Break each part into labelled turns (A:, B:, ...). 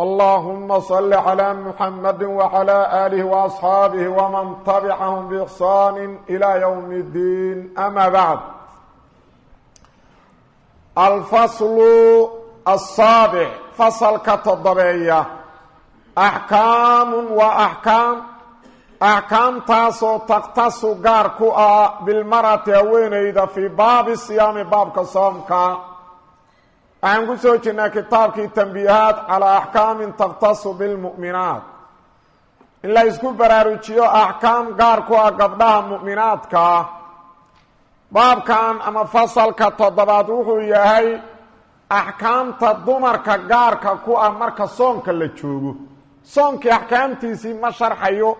A: اللهم صل على محمد وعلى آله وأصحابه ومن تبعهم بإحسان إلى يوم الدين أما بعد الفصل السابع فصل كتضبية أحكام وأحكام أحكام تاسو تقتص قاركوا بالمرة وينيد في باب الصيام باب كصومك waxaan ku soo jirnaa kitaabkii tambiihaat calaa axkaamin takhtasu bilmu'minaat. In la isku baraarujiyo axkaam gaar ku ah gabdhaha mu'minaadkaa baabkan ama fasalka toddobaad wuxuu yahay axkaamta dumarka gaarka ku ah marka soonka la joogo. Soonkii axkaamtiisii ma sharxayo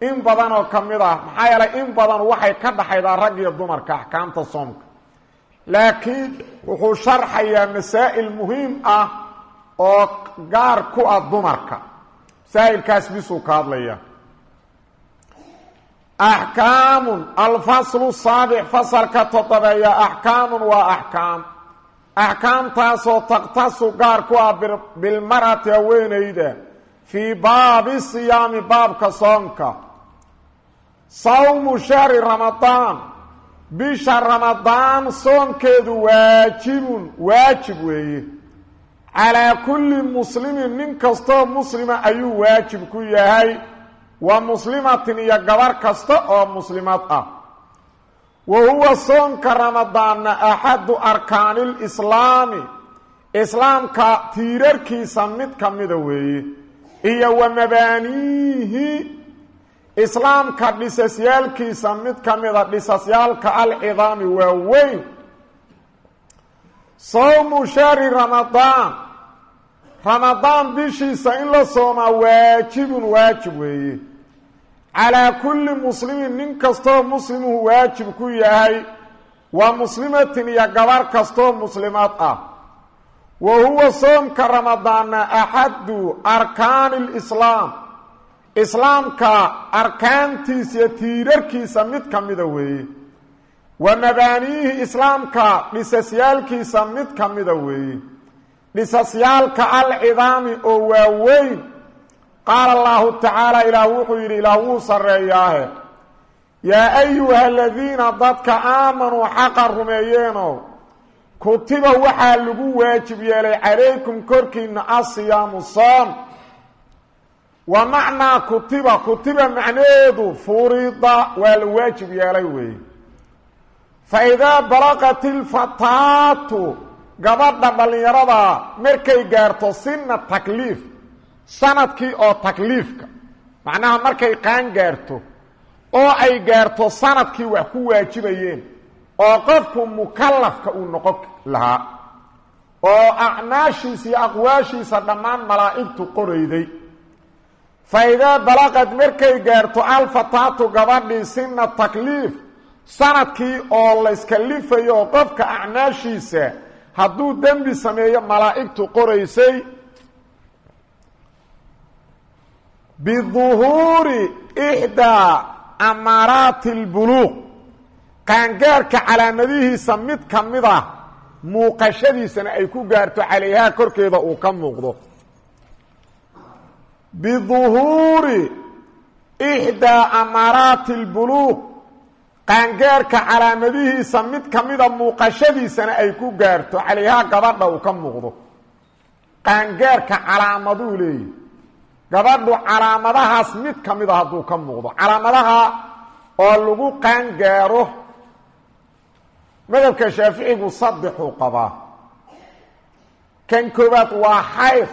A: in badan oo ka mid ah maxaa yeelay in badan waxay ka dhaxaydaa rag iyo dumarka axkaamta soomka laakiin wuxuu sharxayaa masaa'il muhiim ah oo gaar ku ah dumarka. Masaa'ilkaas bisuu ka hadlaya axkaamun alfaslu saabic fasalka toddobeeya axkaamun waa axkaam. Axkaamtaasoo takhtasu gaar ku ah bilmarati haweenayda fii baabi siyaami baabka soonka. Sawmu shahri ramadaan bisha ramadaan soonkeedu waajibun waajib weeye calaa kulli muslimin nin kastoo muslima ayuu waajib ku yahay. Wa muslimatin iyo gabar kasta oo muslimad ah. Wa huwa soonka ramadaanna axadu arkaanilislaami islaamka tiirarkiisa mid ka mida weeye iyo wa mabaaniihi islaamka dhisasyaalkiisa mid ka mida dhisasyaalka alcidaami waa weyn. Sawmu shahri ramadaan. Ramadaan bishiisa in la soomaa waajibun waajib weeye. Calaa kulli muslimin nin kastoo muslimuhu waajib ku yahay waa muslimatin iyo gabar kastoo muslimaad ah. Wa huwa soomka ramadaanna axadu arkaani lislaam islaamka arkaantiisa iyo tiirarkiisa mid ka mida weeye. Wa mabaaniyihi islaamka dhisasyaalkiisa mid ka mida weeye. Dhisasyaalka alcidaami oo waaweyn qaala allahu tacaala ilaah wuxuu yidhi ilaah wuu sarreeyaahe. Yaa ayuha aladiina dadka aamanuu xaqa rumeeyeenow kutiba waxaa lagu waajib yeelay calaykum korkiina asiyaamu soom wa macnaa kutiba kutiba macnaheedu furida waa la waajib yeelay weeye fa idaa balaqat ilfataatu gabadha dhallinyarada markay gaarto sinna takliif sannadkii oo takliifka macnaha markay qaan gaarto oo ay gaarto sannadkii wax ku waajibayeen oo qofku mukallafka uu noqon lahaa oo acmaashiisa iyo aqwaashiisa dhammaan malaa'igtu qorayday fa idaa balaqad markay gaarto alfataatu gabadhii sina takliif sannadkii oo layskalifayo oo qofka acmaashiisa hadduu dembi sameeyo malaa'igtu qoraysay biduhuuri ixdaa amaaraati اlbuluuq qaangaarka calaamadihiisa mid ka mid ah muuqashadiisana ay ku gaarto calayhaa korkeeda uu ka muuqdo biduhuuri ixdaa amaaraati اlbuluuq qaangaarka calaamadihiisa mid ka mida muuqashadiisana ay ku gaarto calayhaa gabadha uu ka muuqdo qaangaarka calaamaduu leeyahy gabadhu calaamadahaas mid ka mida hadduu ka muuqdo calaamadaha oo lagu qaangaaro madhabka shaaficigu saddexuu qabaa kan koowaad waa xayd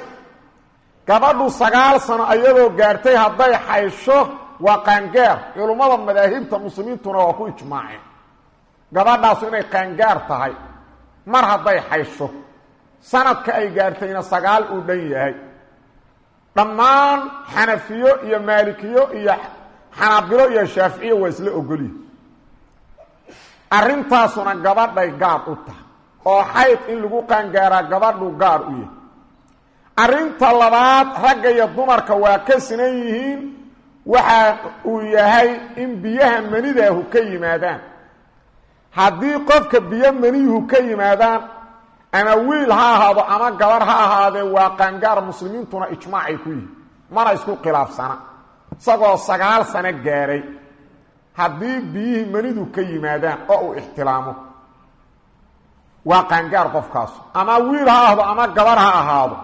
A: gabadhu sagaal sano ayadoo gaartay hadday xaysho waa qaangaar. Culummada madaahibta muslimiintuna waa ku ijmaaceen gabadhaasu inay qaangaar tahay. Mar hadday xaysho sanadka ay gaartayna sagaal uu dhan yahay. Dhammaan xanafiyo iyo maalikiyo iyo xanaabilo iyo shaaficiyo waa isla ogolyihi arrintaasuna gabadhay gaar u tahay. Oo xayd in lagu qaangaaraa gabadhu gaar u yahay arrinta labaad ragga iyo dumarka waa ka sinan yihiin. Waxa uu yahay in biyaha manidaahu ka yimaadaan. Haddii qofka biyo maniyuhu ka yimaadaan ama wiil ha ahaado ama gabar ha ahaadee waa qaangaar muslimiintuna ijmaacay ku yihiin mana isku khilaafsana. Isagoo sagaal sano gaaray haddii biyihii manidu ka yimaadaan oo uu ixtilaamo waa qaangaar qofkaasu. Ama wiil ha ahaado ama gabar ha ahaado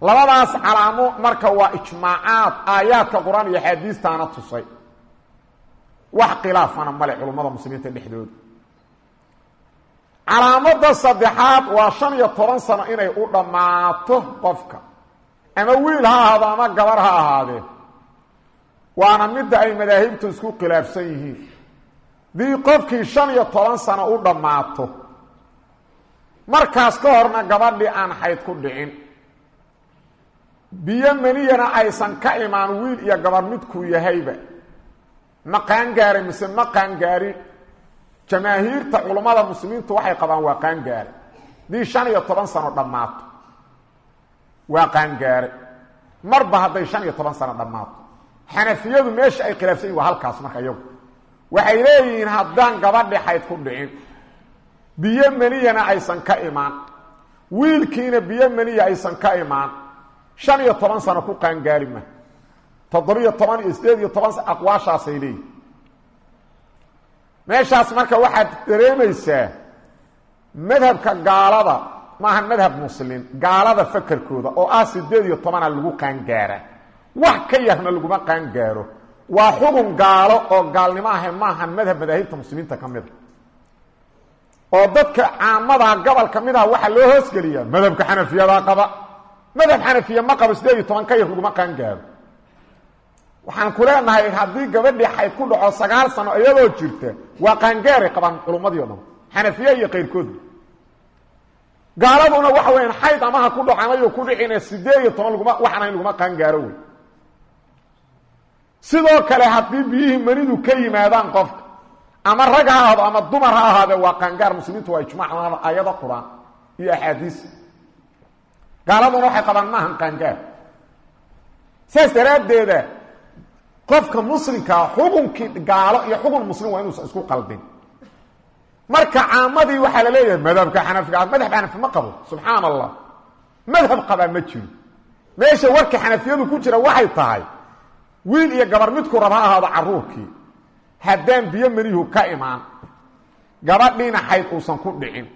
A: labadaas calaamo marka waa ijmaacaad aayaadka qur'aan iyo xaadiistaana tusay. Wax khilaafana male culummada muslimiinta dhexdooda. Calaamada saddexaad waa shan iyo toban sano inay u dhammaato qofka. Ama wiil ha ahaado ama gabar ha ahaadee. Waana midda ay madaahibtu isku khilaafsan yihiin. Dii qofkii shan iyo toban sano u dhammaato markaas ka horna gabadhii aan xayd ku dhicin biyo maniyana aysan ka imaan wiil iyo gabar midkuu yahayba. Ma qaangaara mise ma qaangaari? Jamaahiirta culummada muslimiintu waxay qabaan waa qaangaare dii shan iyo toban sano dhammaato waa qaangaare marba hadday shan iyo toban sano dhammaato xanafiyadu meesha ay khilaafsan yihiin halkaas marka iyagu. Waxay leeyihiin haddaan gabadhi xayd ku dhicin biyo maniyana aysan ka imaan. Wiilkiina biyo maniya aysan ka imaan shan iyo toban sano ku qaangaari ma. Toddobiyo toban iyo sideed iyo toban aqwaashaasay leeyihiin meeshaas marka waxaad dareemaysaa madhabka gaalada maaha madhab muslim gaalada fakerkooda oo ah sideed iyo tobana lagu qaangaara. Wax ka yarna laguma qaangaaro. Waa xugun gaalo oo gaalnimo ahe maaha madhab madaahibta muslimiinta ka mida oo dadka caamadaha gobol ka mid ah waxaa loo hoosgeliyaa madhabka xanafiyada qaba madhab xanafiya ma qabo sideed iyo toban ka yar laguma qaangaaro. Waxaan ku leenahay haddii gabadhii xayd ku dhaco sagaal sano iyadoo jirta waa qaangaaray qabaan culummadii o dhan xanafiya iyo kayrkoodba gaaladuna waxa weyaan xayd amaha ku dhaco amayo ku dhicine sideed iyo toban laguma waxaan ahayn laguma wey. Sidoo kale haddii biyihii manidu ka yimaadaan qofka ama rag ha ama dumar ha ahaadee waa qaangaar muslimiintu waa ijmac ayado qur'aan iyo axaadiis gaaladuna waxay qabaan maahan qaangaar saas daraaddeeda qofka muslimkaa xukunkii gaalo iyo xukun muslim waa inuusan isku qaldin marka caamadii waxaa la leeyahay madhabka xanafiga madhab xanafi ma qabo subxaan allah madhab qabaa ma jiro meesha warka xanafiyadu ku jira waxay tahay wiil iyo gabar midku rab ha ahaado caruurkii. Haddaan biyo maniyuhu ka imaan gabadhiina xayd uusan ku dhicin.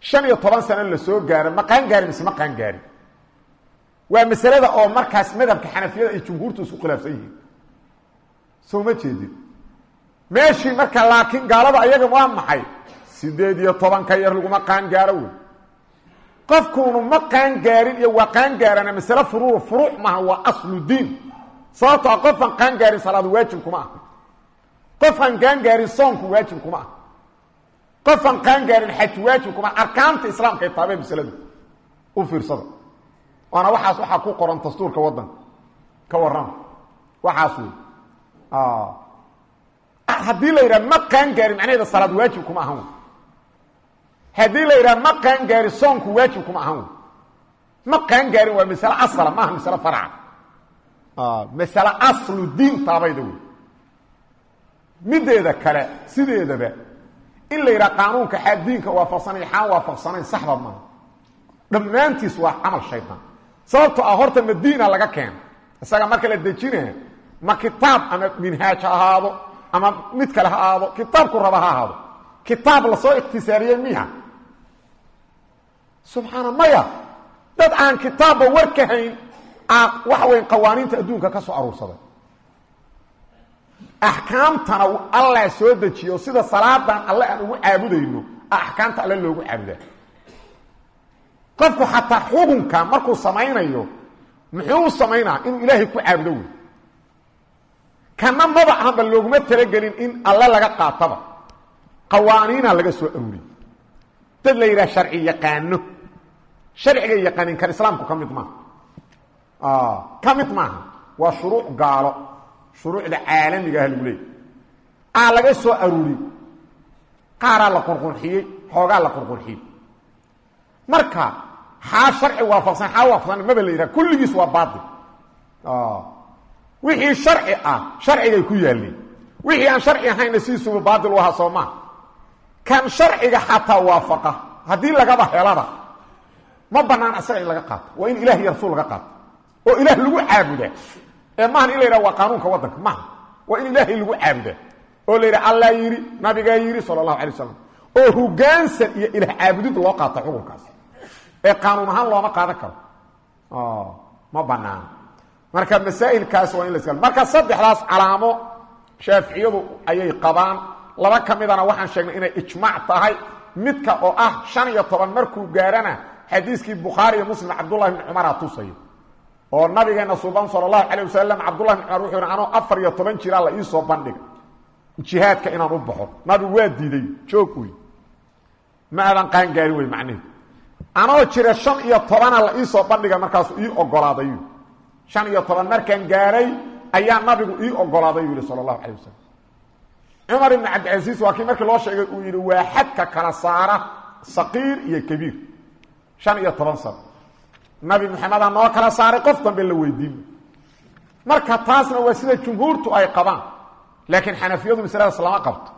A: Shan iyo toban sano la soo gaaro ma qaangaarin mise ma qaangaarin waa masalada oo markaas madhabka xanafiyada ay jumhuurtu isku khilaafsan yihiin. Soo ma jeedin. Meeshii marka laakiin gaalada ayaga waa maxay? Sideed iyo toban ka yar laguma qaangaaro wey qofkuunu ma qaangaarin iyo waa qaangaarana masale furuur furuuc maha waa aslu diin. Sababto a qofaan qaangaarin salaadu waajib kuma ah qofaan qaangaarin soonku waajib kuma ah qofaan qaangaarin xaj waajib kuma ah arkaanta islaamkay taabeen masaladu. U fiirsada waana waxaas waxaa ku qoran dastuurka waddanka ka warrama waxaas wey haddii la yidhaha ma qaangaarin macnaheeda salaad waajib kuma ahan wey haddii la yidhaha ma qaangaarin soonku waajib kuma ahan wey ma qaangaarin waa masale asala maaha masale farca masale aslu diin taabayda wey mideeda kale sideedaba in la yidhaha qaanuunka xaa diinka waafaqsanay xaan waafaqsanayn saxba maaha dhammaantiis waa camal shaytaan sababto ah horta madiina laga keena isaga marka la dejinaya ma kitaab ama minhaaj ha ahaado ama mid kale ha ahaado kitaabku raba ha ahaado. Kitaab la soo ikhtisaariyey miya. Subxaana maya dad aan kitaabba war ka hayn waxa weya qawaaniinta adduunka ka soo aruursaday. Axkaamtana allah soo dejiyo sida salaadan alle aan ugu caabudayno axkaamta alle loogu caabudaa qofku xataa xukunka markuu samaynayo muxuu samaynaa inuu ilaahay ku caabudo wey kana maba ahanba looguma talagelin in alle laga qaataba. Qawaaniina laga soo aruuriy dad la yidhaha sharci yaqaano. Sharciga yaqaanin kan islaamku ka mid maaha. Ka mid maaha. Waa shuruuc gaalo. Shuruucda caalamigaah lagu leeyay aa laga soo aruuriyey qaaraa la qurqurxiyey xoogaa la qurqurxiyey. Marka xaa sharci waafaqsan xaa waafaqsan maba la yidhaha kulligiis waa baatil. Wixii sharci ah sharcigay ku yaalleen wixii aan sharci ahayna sidiisuba baatil u ahaa soo kan sharciga xataa waafaqa haddii lagaba helada ma banaan asaga in laga qaato waa in ilah iyo rasuul laga qaato. Oo ilaah lagu caabudaa. Ee maahan in waa qaanuunka waddanka maaha waa in ilaahay lagu caabudaa. Oo la yidhaha allah yidhi nabigaa yidhi sala allahu oo hogaansan iyo ilaah caabudid loo qaata xukunkaas ee qaanuun ahaan looma qaadan karo. Ma banaan marka masaa'ilkaas waa in la marka saddexdaas calaamo shaaficiyadu ayay qabaan laba ka midana waxaan sheegnay inay ijmaac tahay. Midka oo ah shan iyo toban markuu gaarana xadiiskii bukhaari iyo muslim cabdullahi bni cumara tusaya oo nabigeena suuban sala allahu calayh wasalam cabdullahi bni cumar wuxuu yidhi anoo afar iyo toban jiraa la iisoo bandhiga jihaadka inaan u baxo. Nabigu waa diiday joog wey ma aadan qaangaarin wey macnehedu anoo jira shan iyo tobana la iisoo bandhiga markaasuu ii ogolaaday. Shan iyo toban markaan gaaray ayaa nabigu ii ogolaaday yuu yihi sala allahu calay wasalam cumar ibn cabdilcasiis waa kii markii loo sheegay uu yidhi waa xadka kala saara saqiir iyo kabiir. Shan iyo toban sano. Nabi maxamedaa noo kala saaray qof dambe la weydiin. Marka taasna waa sida jumhuurtu ay qabaan. Laakiin xanafiyadu masaladaas lama qabto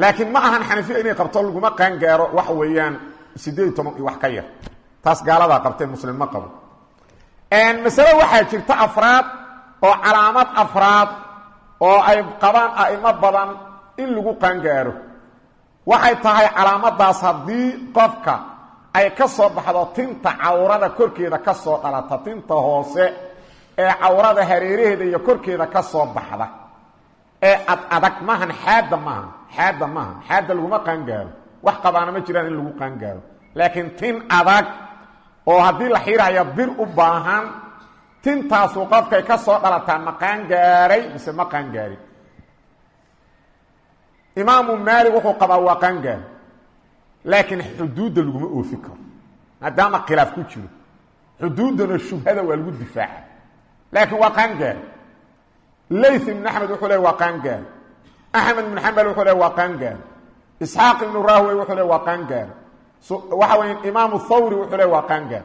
A: laakiin ma ahan xanafiya inay qabto laguma qaangaaro waxa weeyaan sideed toban iyo wax ka yar. Taas gaaladaa qabtee muslim ma qabo. Masale waxaa jirta afraad oo calaamad afraad oo ay qabaan a'imo badan in lagu qaangaaro. Waxay tahay calaamadaas haddii qofka ay ka soo baxdo tinta cawrada korkeeda ka soo dhalata tinta hoose ee cawrada hareeraheeda iyo korkeeda ka soo baxda ee ad adag maahan xaadda maahan xaadda maahan xaadda laguma qaangaaro wax qabaana ma jiraan in lagu qaangaaro laakiin tin adag oo haddii la xiiraya bir u baahan tintaasuu qofkay ka soo dhalataa ma qaangaaray mise ma qaangaarin imaamu maalik wuxuu qabaa waa qaangaar laakiin xuduudda laguma oofin karo maadaama khilaaf ku jiro. Xuduuddana shubhada waa lagu difaaca. Laakiin waa qaangaar layth ibn axmed wuxuu leey waa qaangaar axmed ibn xambal wuxuu le waa qaangaar isxaaq ibnu rahwey wuxuu le waa qaangaar waxa weya imaamu thawri wuxuu le waa qaangaar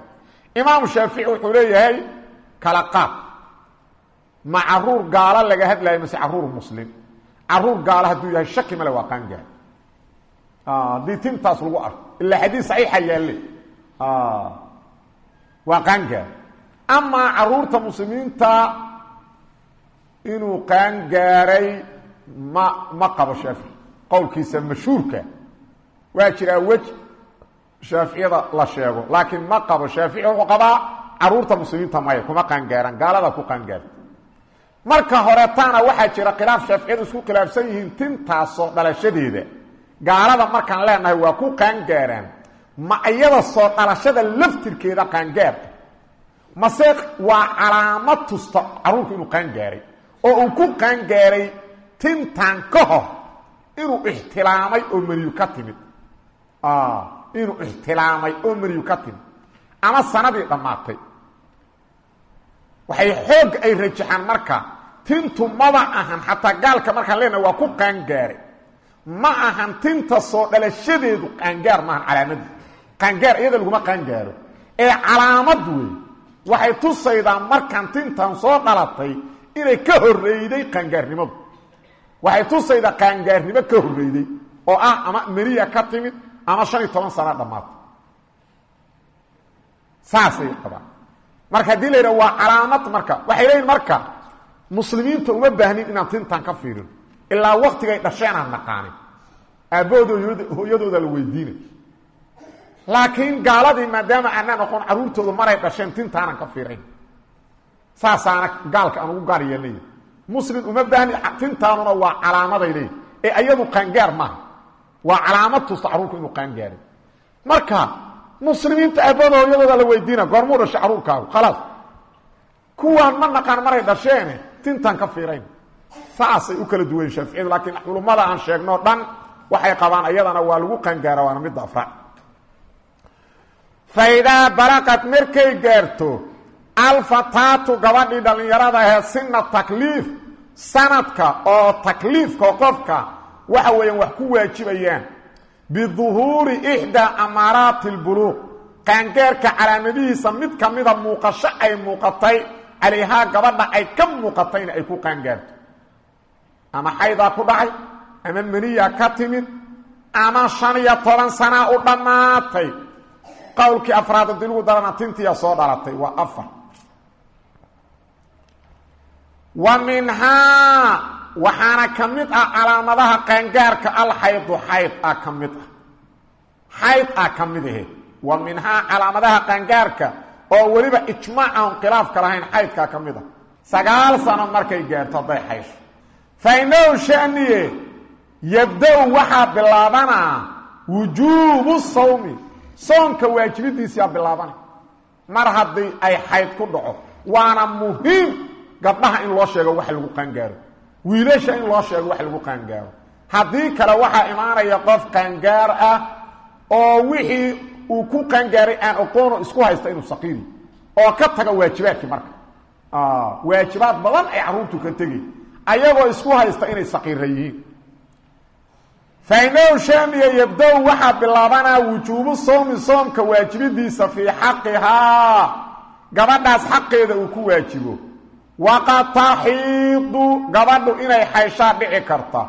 A: imaamu shaafici wuxuu leeyahay kala qaad ma carruur gaalo laga hadlayo mise carruur muslim carruur gaalo hadduu yahay shaki male waa qaangaar haddii tintaas lagu arko ilaa xadiis saxiixa yaalle waa qaangaar amaa carruurta muslimiinta inuu qaangaaray ma ma qabo shaafici qowlkiisa mashhuurka. Waa jiraa wej shaaficiyada la sheego. Laakiin ma qabo shaafici wuxuu qabaa carruurta muslimiinta maya kuma qaangaaraan gaalada ku qaangaara marka horetaana waxaa jira khilaaf shaaficiyadu isku khilaafsan yihiin tintaasoo dhalashadeeda gaalada markaan leenahay waa ku qaangaaraan ma iyada soo dhalashada laftirkeeda qaangaar mase waa calaamad tusta caruurku inuu qaangaaray oo uu ku qaangaaray tintan ka hor inuu ixtilaamay oo meriyu ka timid. Inuu ixtilaamay oo meriyu ka timid. Ama sanadii dhammaatay. Waxay xoog ay rajaxaan marka tintu maba ahan xataa gaalka markaan leenahay waa ku qaangaaray ma ahan tinta soo dhalashadeedu qaangaar maahan calaamadii qaangaar iyada laguma qaangaaro. Ee calaamad wey waxay tusaydaa markaan tintan soo dhalatay inay ka horreyday qaangaarnimadu. Waxay tusaydaa qaangaarnimo ka horreyday oo ah ama meriya ka timid ama shan iyo toban sana dhammaatay saasay qabaan. Marka haddii la waa calaamad marka. Waxay leeyihiin marka muslimiinta uma baahnin inaan tintan ka fiirino ilaa waktigay dhasheen aan naqaanin aabbahooda hooyadooda la weydiinay. Laakiin gaaladii maadaama aanaan aqoon caruurtoodu maray dhasheen tintaanan ka fiirayn saasaana gaalka aan ugu gaar yeelnay muslim uma baahni tintaanuna waa calaamaday ee ayadu qaangaar maaha waa calaamad tusta caruurku inuu qaangaaray. Marka muslimiinta aabbahooda hooyadooda la weydiina goormuu dhashay caruurkaagu khalaas. Kuwaan ma naqaan maray dhasheene tintaan ka fiirayn. Saasay u kala duwayen shaaficiyadu laakiin culummada aan sheegnoo dhan waxay qabaan ayadana waa lagu qaangaara waana midda afraad. Fa idaa balaqad markay gaarto alfataatu gabadhii dhallinyarada ahee sina takliif sanadka oo takliifka qofka waxa weeyaan wax ku waajibayaan. Biduhuuri ixdaa amaaraati lbuluuq qaangaarka calaamadihiisa mid ka mida muuqasho ay muuqatay calayhaa gabadha ay ka muuqatayna ay ku qaangaarto. Ama xaydaa ku dhacay ama meniyaa ka timid ama shan iyo toban sanaa u dhammaatay. Qowlkii afraad haddii lagu darana tintiya soo dhalatay waa afar wa minhaa waxaana ka mid ah calaamadaha qaangaarka alxaydu xayd ah ka mid ah. Xayd ah ka mid ahe. Wa minhaa calaamadaha qaangaarka oo weliba ijmaac aan khilaafka lahayn xaydkaa ka mid ah. Sagaal sano markay gaarto hadday xaysho fa inahu shaniye yabda-u waxaa bilaabanaa wujuubu sawmi. Soonka waajibidiisiyaa bilaabana. Mar haddii ay xayd ku dhaco waana muhiim gabdhaha in loo sheego wax lagu qaangaaro. Wiilasha in loo sheego wax lagu qaangaaro. Haddii kale waxaa imaanaya qof qaangaar ah oo wixii uu ku qaangaaray aan aqoono isku haysta inuu saqiiri oo ka taga waajibaadkii marka. Waajibaad badan ay carruurtu ka tegay ayagoo isku haysta inay saqiira yihiin. Fainahu shaamiya yabda-u waxaa bilaabanaa wujuubu soomi soomka waajibidiisa fii xaqihaa. Gabadhaas xaqeeda uu ku waajibo waqad taxiidu gabadhu inay xayshaa dhici karta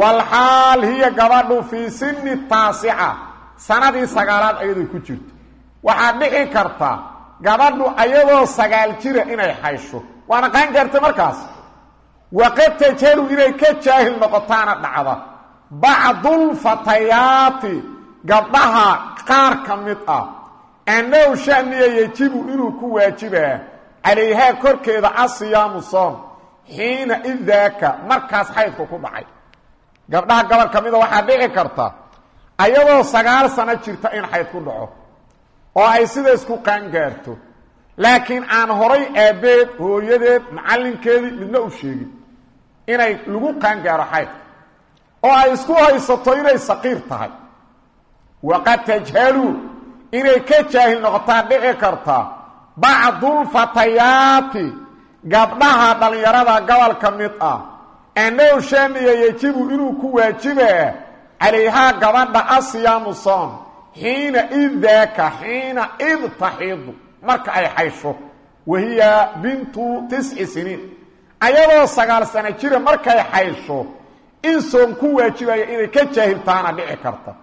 A: walxaal hiya gabadhu fii sini taasica sanadii sagaalaad ayaday ku jirto waxaad dhici karta gabadhu ayadoo sagaal jira inay xaysho waana qaan gaartay markaas waqad tajalu inay ka jaahil noqotaana dhacda bacdulfatayaati gabdhaha qaar ka mid ah annahu shaniya yejibu inuu ku waajibaa calayhaa korkeeda asiyaamu soom xiina idaaka markaas xaydku ku dhacay. Gabdhaha gobol ka mida waxaa dhici karta ayadoo sagaal sano jirta in xayd ku dhaco oo ay sida isku qaangaarto. Laakiin aan horay aabbeed hooyadeed macallinkeedii midna u sheegin inay lagu qaangaaro xaydka oo ay isku haysato inay saqiir tahay. Waqad tajhalu inay ka jaahil noqotaan dhici karta bacdulfatayaati gabdhaha dhallinyarada gobol ka mid ah annahu shaniya yejibu inuu ku waajibaa calayhaa gabadha asiyaamu soom xiina id daaka xiina id taxiidu marka ay xaysho wahiya bintu tisci siniin. Ayadoo sagaal sano jira markay xaysho in soom ku waajibaya inay ka jaahiltaana dhici karta.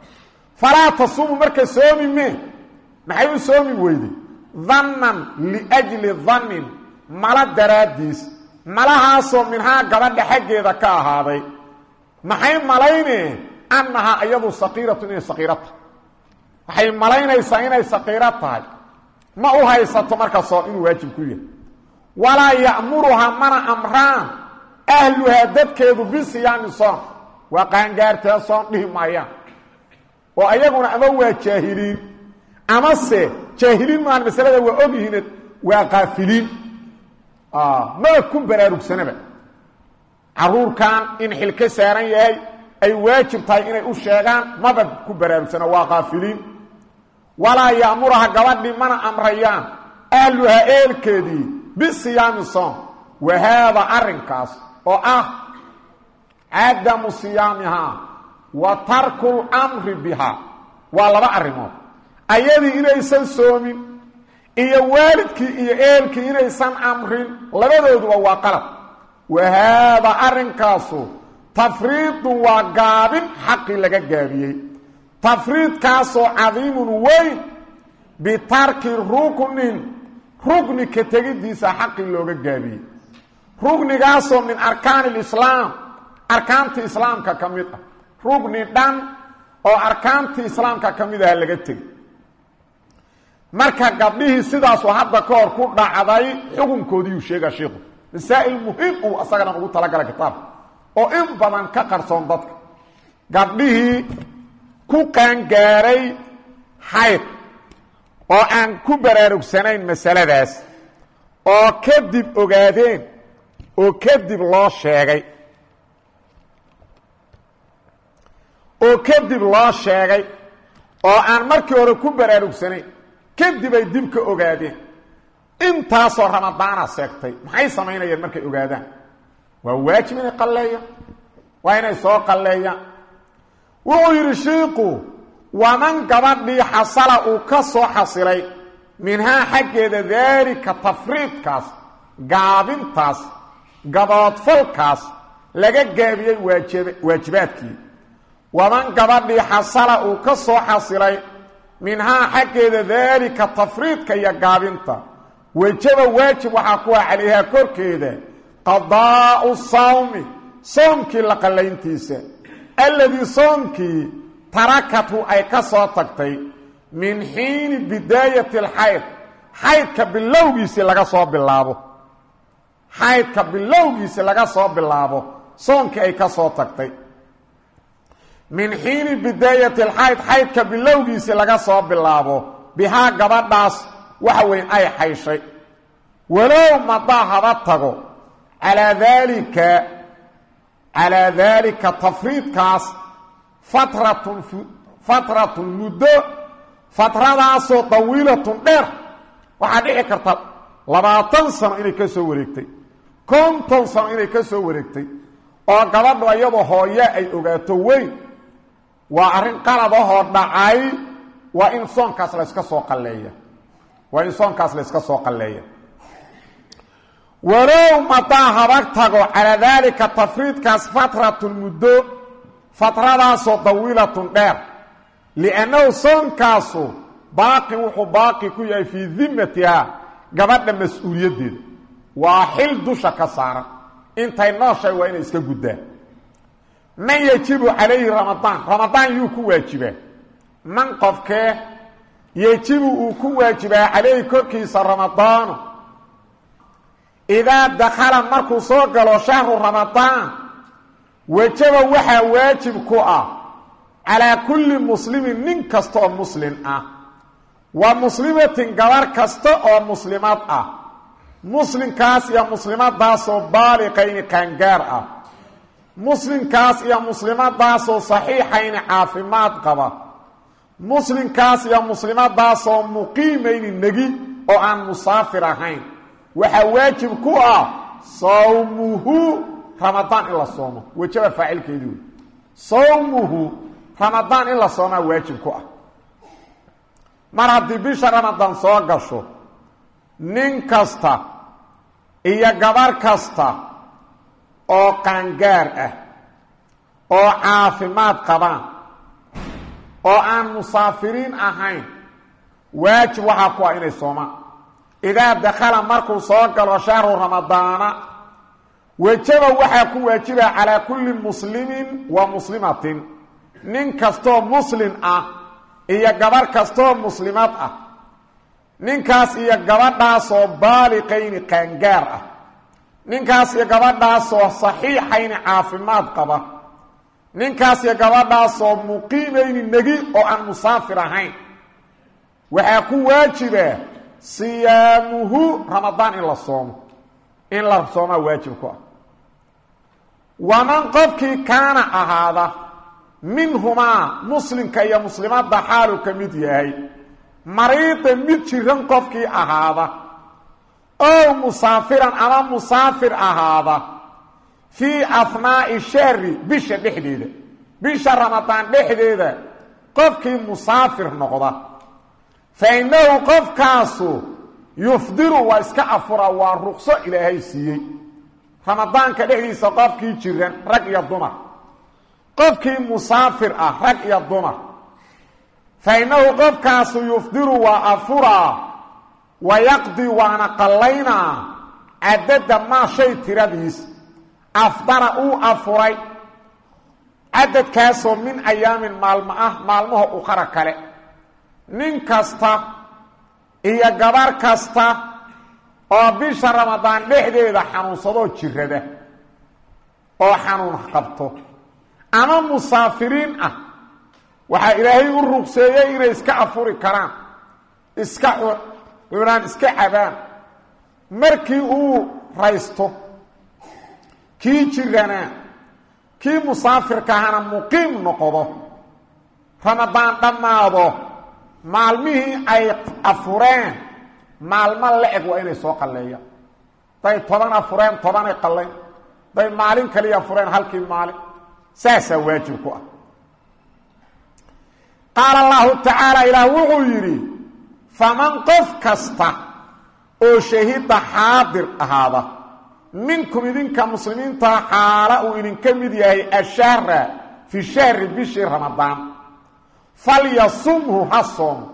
A: Falaa tasuumu marka soomi mee maxay u soomi weyday dannan liajli dannin mala daraaddiis malahaasoo minhaa gabadha xaggeeda ka ahaaday. Maxay malaynee annahaa iyadu saqiiratu inay saqiiro tahay waxay malaynaysaa inay saqiiro tahay. Ma u haysato marka soom inuu waajib ku yahay. Walaa ya'muruhaa mana amraan. Ahluhaa dadkeedu bisiyaami soom waa qaangaartee soon dhihi maayaan. Oo ayaguna ama waa jaahiliin amase jaahiliin maahan masalada waa ogyihiin waa qaafiliin. Maba ku baraarugsanaba caruurkan in xil ka saaran yahay ay waajib tahay inay u sheegaan maba ku baraarugsana waa qaafiliin. Walaa ya'muraha gabadhii mana amrayaan. Ahluhaa eelkeedii bisiyaami soom. Wa haada arrinkaas oo ah cadamu siyaamihaa wa tarku lmri bihaa. Waa laba arrimood ayadii inaysan soomin iyo waalidkii iyo eelkii inaysan amrin labadooduba waa qalab. Wa haada arrinkaasu tafriidun waa gaabin xaqii laga gaabiyey. Tafriidkaasoo cadiimun weyn bitarki ruknin rugni ka tegiddiisa xaqii looga gaabiyey. Rugnigaasoo min arkaani lislaam arkaantii islaamka ka mid ah. Rugni dhan oo arkaantii islaamka ka mid aha laga tegay marka gabdhihii sidaasu hadda ka hor ku dhacday xukunkoodiiyuu sheegaa sheikhu masaa'il muhiim uu asagana ugu talagala kitaabka oo in badan ka qarsoon dadka. Gabdhihii ku qaangaaray xayd oo aan ku baraarugsanayn masaladaas oo kadib ogaadeen oo kadib loo sheegay oo kadib loo sheegay oo aan markii hore ku baraarugsanayn kadib ay dib ka ogaadeen. Intaasoo ramadaana seegtay. Maxay samaynayeen markay ogaadaan? Waa waajib inay qalleeyaan. Waa inay soo qalleeyaan. Wuxuu yidhi shiiku waman gabadhii xasala uu ka soo xasilay minhaa xaggeeda daalika tafriidkaas gaabintaas gaboodfalkaas laga gaabiyey waajib waajibaadkii. Waman gabadhii xasala uu ka soo xasilay minhaa xaggeeda daalika tafriidka iyo gaabinta. Wejaba waajib waxaa kuwa calayhaa korkeeda qadaa'u sawmi soomkii la qallayntiisa alladii soomkii tarakathu ay ka soo tagtay min xiini bidaayati alxayd xaydka bilowgiisii laga soo bilaabo. Xaydka bilowgiisii laga soo bilaabo soomkii ay ka soo tagtay min xiini bidaayati alxayd xaydka bilowgiisii laga soo bilaabo. Bihaa gabadhaas waxa weyn ay xayshay. Walow madaa haba tago calaa daalika calaa daalika tafriidkaas fatratun fatratun muddo fatradaasoo dawiilatun dheer. Waxaa dhici karta labaatan sano inay ka soo wareegtay konton sano inay ka soo wareegtay oo gabadhu iyadoo hooye ay ogaato weyn waa arrin qalad ahoo dhacay. Waa in soonkaas layska soo qalleeya. Waa in soonkaas layska soo qalleeya. Walow madaa haba tago calaa daalika tafriidkaas fatratun muddo fatradaasoo dawiilatun dheer. Liannahu soonkaasu baaqin wuxuu baaqi ku yahay fii dimmatihaa gabadha mas'uuliyaddeeda waa xil dusha ka saaran. Intay nooshay waa inay iska guddaan man yajibu calayhi ramadaan ramadaan yuu ku waajibaa. Man qofkee yejibu uu ku waajibaa calayhi korkiisa ramadaanu idaa dakhala markuu soo galo shahru ramadaan wajaba waxaa waajib ku ah calaa kulli muslimin nin kasta oo muslim ah. Wa muslimatin gabar kasta oo muslimad ah. Muslimkaas iyo muslimadaasoo baaliqayni qaangaar ah muslimkaas iyo muslimadaasoo saxiixayni caafimaad qaba. Muslimkaas iyo muslimadaasoo muqiimayni negi oo aan musaafir ahayn. Waxaa waajib ku ah sawmuhu ramadaan in la soomo. Wejaba faacilkeedii wey sawmuhu ramadaan in la soomaa waajib ku ah. Mar haddii bisha ramadaan soo gasho nin kasta iyo gabar kasta oo qaangaar ah oo caafimaad qabaan oo aan musaafiriin ahayn waajib waxaa ku ah inay soomaan. Idaa dakhala markuu soo galo shahru ramadaana wejaba waxaa ku waajiba calaa kulli muslimin wa muslimatin. Nin kastoo muslim ah iyo gabarh kastoo muslimad ah. Ninkaas iyo gabadhaasoo baaliqayni qaangaar ah ninkaas iyo gabadhaasoo saxiixayni caafimaad qaba. Ninkaas iyo gabadhaasoo muqiimayni negi oo aan musaafir ahayn. Waxaa ku waajiba siyaamuhu ramadaan in la soomo. In la soomaa waajib ku ah. Waman qofkii kaana ahaada minhumaa muslimka iyo muslimadda xaalu ka mid yahay mariida mid jiran qofkii ahaada ow musaafiran ama musaafir ahaada fii afnaa'i shahri bisha dhexdeeda. Bisha ramadaan dhexdeeda qofkii musaafir noqda. Fa innahu qofkaasu yufdiru waa iska afura waa ruqso ilaahay siiyey. Ramadaanka dhexdiisa qofkii jiran rag iyo dumar. Qofkii musaafir ah rag iyo dumar. Fa innahu qofkaasu yufdiru waa afuraa wa yaqdi waana qallaynaa cadadda maa shay tiradiis afdara uu afuray cadadkaasoo min ayaamin maalmo ah maalmaha uqara kale nin kasta iyo gabar kasta oo bisha ramadaan dhexdeeda xanuunsadoo jirada oo xanuun qabto ama musaafiriin ah waxaa ilaahay u ruqseeyey inay iska afuri karaan iska cunaan iska cabaan. Markii uu raysto kii jiranaa kii musaafirka ahana muqiim noqdo ramadaan dhammaado maalmihii ay afureen maalmo la-eg waa inay soo qalleeyaan. Day toban afureen tobanay qallayn day maalin kaliya afureen halkii maalin. Saasaa waajib ku ah. Qaala allahu tacaala ilaah wuxuu yidhi faman qof kasta oo shahida xaadir ahaada minkum idinka muslimiinta xaala uu idinka mid yahay ashahra fi shahri bishii ramadaan. Falyasumhu ha soomo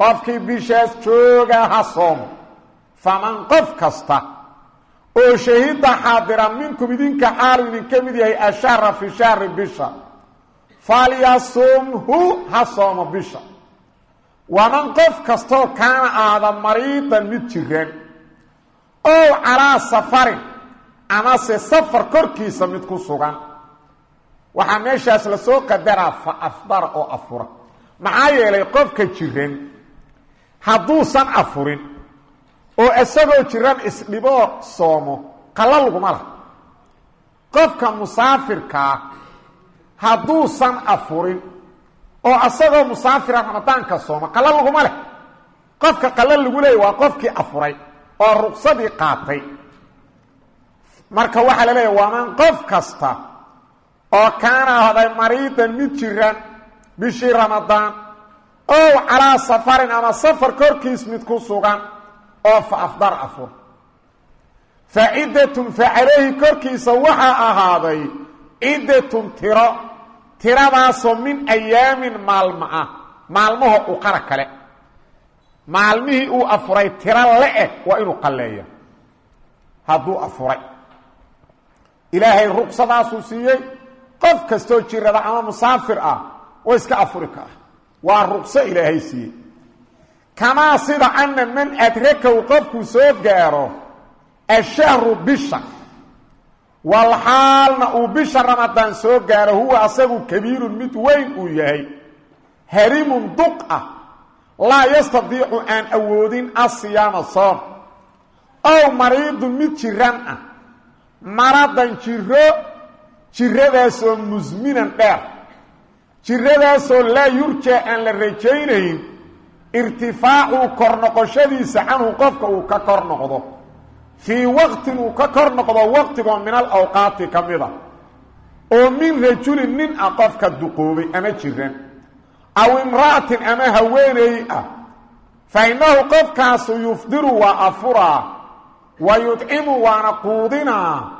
A: qofkii bishaas jooga ha soomo faman qof kasta oo shahida xaadira minkum idinka xaalu idinka mid yahay ashahra fi shahri bisha. Falyasumhu ha soomo bisha waman qof kastoo kaana aada mariidan mid jiran ow calaa safarin amase safar korkiisa mid ku sugan. Waxaa meeshaas la soo qadaraa fa afdara oo afura maxaa yeelay qofka jiran hadduusan afurin oo isagoo jiran isdhiboo soomo qalla laguma laha qofka musaafirkaa hadduusan afurin oo isagoo musaafira ramadaanka sooma qalla laguma leh. Qofka qalla lagu leeyay waa qofkii afuray oo ruqsadii qaatay. Marka waxaa la leeyahy waaman qof kasta oo kaana ahday mariidan mid jiran bishii ramadaan ow calaa safarin ama safar korkiis mid ku sugan oo fa afdar afur. Fa ciddatun fa calayhi korkiisa waxaa ahaaday ciddatun tiro tiradaasoo min ayaamin maalmo ah. Maalmaho qara kale. Maalmihii uu afuray tiro le-eh waa inuu qalleeya hadduu afuray. Ilaahay ruqsadaasuu siiyey. Qof kastoo jirada ama musaafir ah oo iska afuri kara. Waa ruqso ilaahay siiyey. Kamaa sida ana man adrakow qofkuu soo gaaro ashahru bisha walxaalna uu bisha ramadaan soo gaaro huwa asagu kabiirun mid weyn uu yahay harimun duq ah laa yastadiicu aan awoodin asiyaama soom ow mariidun mid jiran ah maradan jiro jiradaasoo musminan dheer jiradaasoo laa yurjaa aan la rajaynayn irtifaacu kor noqoshadiisa canhu qofka uu ka kor noqdo fii waqtin uu ka kor noqdo waqtigoo min al awqaati ka mida oo min rajulin nin ah qofka duqoobay ama jiran aw imra'atin ama haweeney ah. Fa innahu qofkaasu yufdiru waa afuraa wa yudcimu waana quudinaa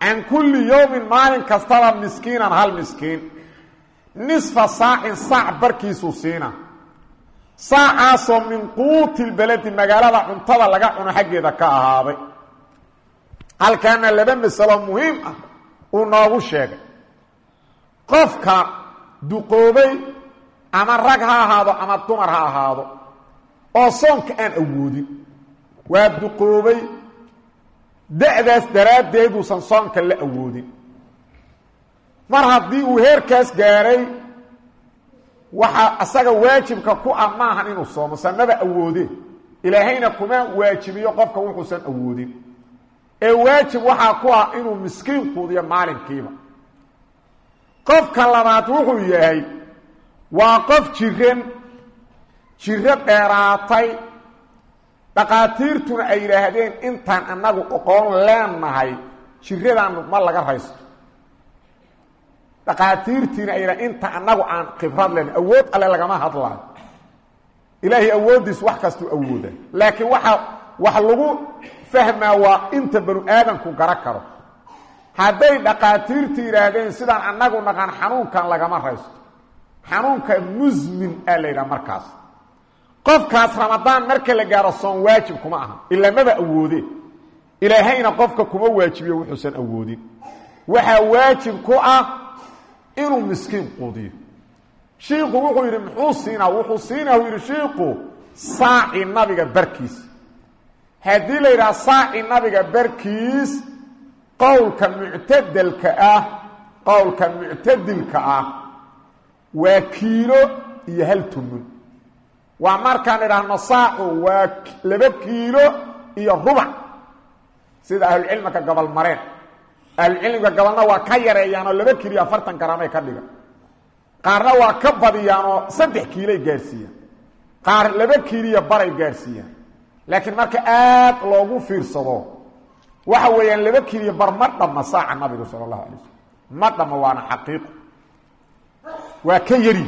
A: can kulli yowmin maalin kastaba miskiinan hal miskiin. Nisfa saacin saac barkiisuu siina. Saacaasoo min quuti lbeledi magaalada cuntada laga cuno xaggeeda ka ahaaday halkaana laba masalo muhiim ah uu noogu sheegay. Qofka duqoobay ama rag ha ahaado ama dumar ha ahaado oo soonka aan awoodin waa duqoobay da-daas daraaddeed uusan soonka la awoodin. Mar haddii uu heerkaas gaaray waxaa asaga waajibka ku ah maahan inuu soomo sanaba awoodeen ilaahayna kuma waajibiyo qofka wuxuusan awoodin ee waajib waxaa ku ah inuu miskiin quudiyo maalinkiiba. Qofka labaad wuxuu yahay waa qof jiran jiro dheeraatay. Dhaqaatiirtuna ay yidhaahdeen intaan annagu oqoon leenahay jiradan ma laga raysto dhaqaatiirtiina ay yidhahdeen inta annagu aan khibrad len awood alle lagama hadlaayo ilaahay awooddiis wax kastuu awooda laakiin waxa wax lagu fahmaa waa inta banu aadamku gara karo. Hadday dhaqaatiirtu yidhaahdeen sidaan annagu naqaan xanuunkan lagama raysto. Xanuunka musmin aa la yidhaha markaas. Qofkaas ramadaan marka la gaaro soon waajib kuma aha. Ilaa maba awoode ilaahayna qofka kuma waajibiyo wuxuusan awoodin. Waxaa waajib ku ah inuu miskiin quudiyo. Shiiku wuxuu yidhi muxuu siinaa? Wuxuu siinaa uu yidhi shiiku saaci nabiga barkiis haddii la yidhaha saaci nabiga barkiis qowlka muctadalka ah qowlka muctadilka ah waa kiilo iyo hal tumun. Waa markaan idhaahno saacu waa laba kiilo iyo rubac sida ahlucilmiga gobol mareen. Ahlucilmiga gobolna waa ka yareeyaanoo laba kiilo iyo afartan garaamay ka dhigan qaarna waa ka badiyaanoo saddex kiiloy gaarsiiyaan. Qaar laba kiiliya baray gaarsiiyaan laakiin marka aad loogu fiirsado waxa weeyaan laba kiiliya bar ma dhamma saaca nabigu sala allahu alay waslm ma dhamma waana xaqiiqo waa ka yari.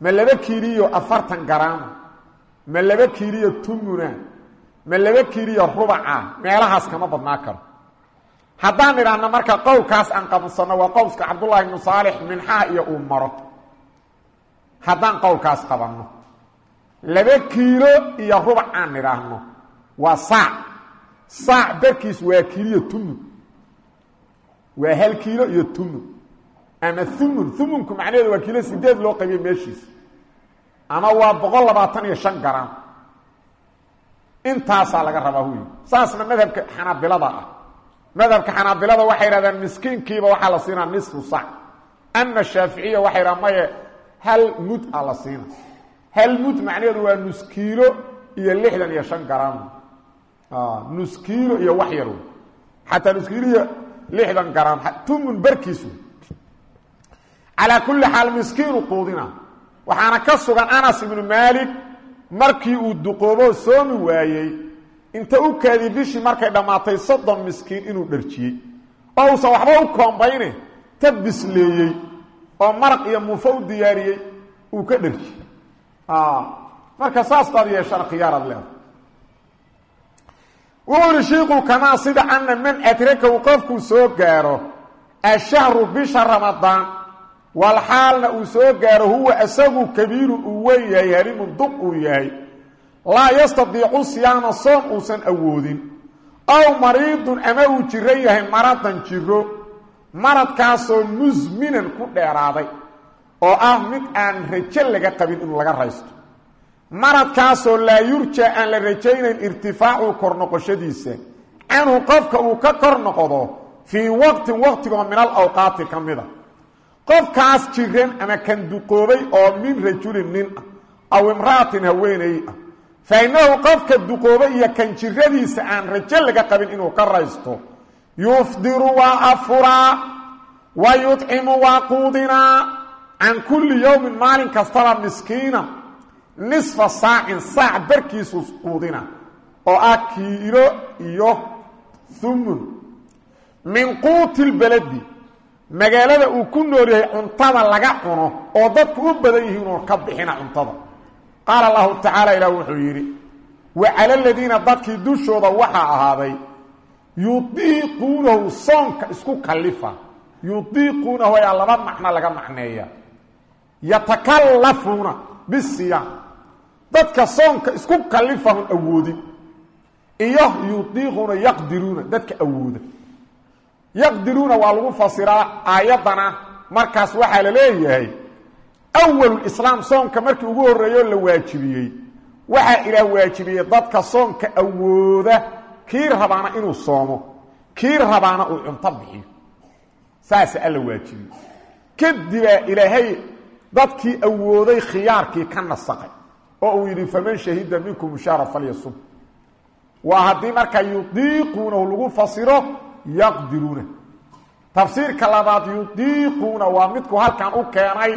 A: Ma laba kiiliyo afartan garaama ma laba kiiliyo tumuna ma laba kiiliyo rubaca. Meelahaas kama badnaa karo. Haddaan idhaahno marka qowlkaas aan qabsanno waa qowlska cabdullaahi ibnu saalix minxaha iyo uu maro. Haddaan qowlkaas qabanno laba kiilo iyo rubac aan idhaahno waa saac. Saac barkiis waa kiiliyo tumun waa hal kiilo iyo tumun ama umun umunku macnaheedu waa kiilo sideed loo qaybiyo meeshiis. Ama waa boqol labaatan iyo shan garam intaasaa laga rabaa huy saasna madhabka xanaabilada ah. Madhabka xanaabilada waxay yidhahdaan miskiinkiiba waxaa la siinaa nisfu sac ama shaaficiya waxay yidhaha maye hal mud a la siina hal mud macnaheedu waa nus kiilo iyo lixdan iyo shan garam nus kiilo iyo wax yar xataa nus kiilo iyo lixdan garam tumun barkiis wey calaa kulli xaal miskiinu quudina. Waxaana ka sugan anas ibnu maalik markii uu duqoobo soomi waayey. Inta u kaadiyey bishii markay dhammaatay soddon miskiin inuu dharjiyey. Oo uusan waxba u koombayne ta bisleeyey oo maraq iyo muufo u diyaariyey uu ka dharjiyey marka saastaad yeeshana khiyaaraad leeda wuxuu ihi shiiku sida ana man adrakahu qofkuu soo gaaro ashahru bisha ramadaan walxaalna uu soo gaaro huwa isagu kabiirun uu weyn yahay harimun duq uu yahay laa yastadiicu siyaama soom uusan awoodin aw mariidun ama uu jiro yahay maradan jiro maradkaasoo musminan ku dheeraaday oo ah mid aan rajo laga qabin inuu laga raysto. Maradkaasoo laa yurja aan la rajaynayn irtifaacu kor noqoshadiisa. Canhu qofka uu ka kor noqdo fii waqtin waqtigoo min al awqaati ka mida. Qofkaas jiran ama kan duqoobay oo min rajulin nin ah aw imra'atin haweeney ah. Fa innahu qofka duqoobay iyo kan jiradiisa aan rajo laga qabin inuu ka raysto yufdiru waa afuraa wa yudcimu waa quudinaa can kulli yowmin maalin kastaba miskiina nisfa saacin saac barkiisu quudina oo ah kiilo iyo humun min quuti lbaladi magaalada uu ku nool yahay cuntada laga cuno oo dadku u badan yihiinoo ka bixina cuntada. Qaala allahu tacaala ilaah wuxuu yidhi wa cala aladiina dadkii dushooda waxaa ahaaday yudiiquunahu soonka isku kallifa. Yudiiquunahu ayaa laba macno laga macneeya yatakallafuuna bisiyaam dadka soonka isku kallifahun awoodin iyo yudiiquuna yaqdiruuna dadka awooda. Yaqdiruuna waa lagu fasiraa aayaddana markaas waxaa la leeyahay awalulislaam soonka markii ugu horreeyo la waajibiyey. Waxaa ilaah waajibiyey dadka soonka awooda kii rabaana inuu soomo kii rabaana uu cunto saasa alla waajibiyey. Kadibaa ilaahay dadkii awooday khiyaarkii ka nasaqay oo uu yidhi faman shahida minkum mushaara falyasum. Waa haddii markaa yudiiquunahu lagu fasiro yaqdiruuna. Tafsiirka labaad yudiiquuna waa midku halkan u keenay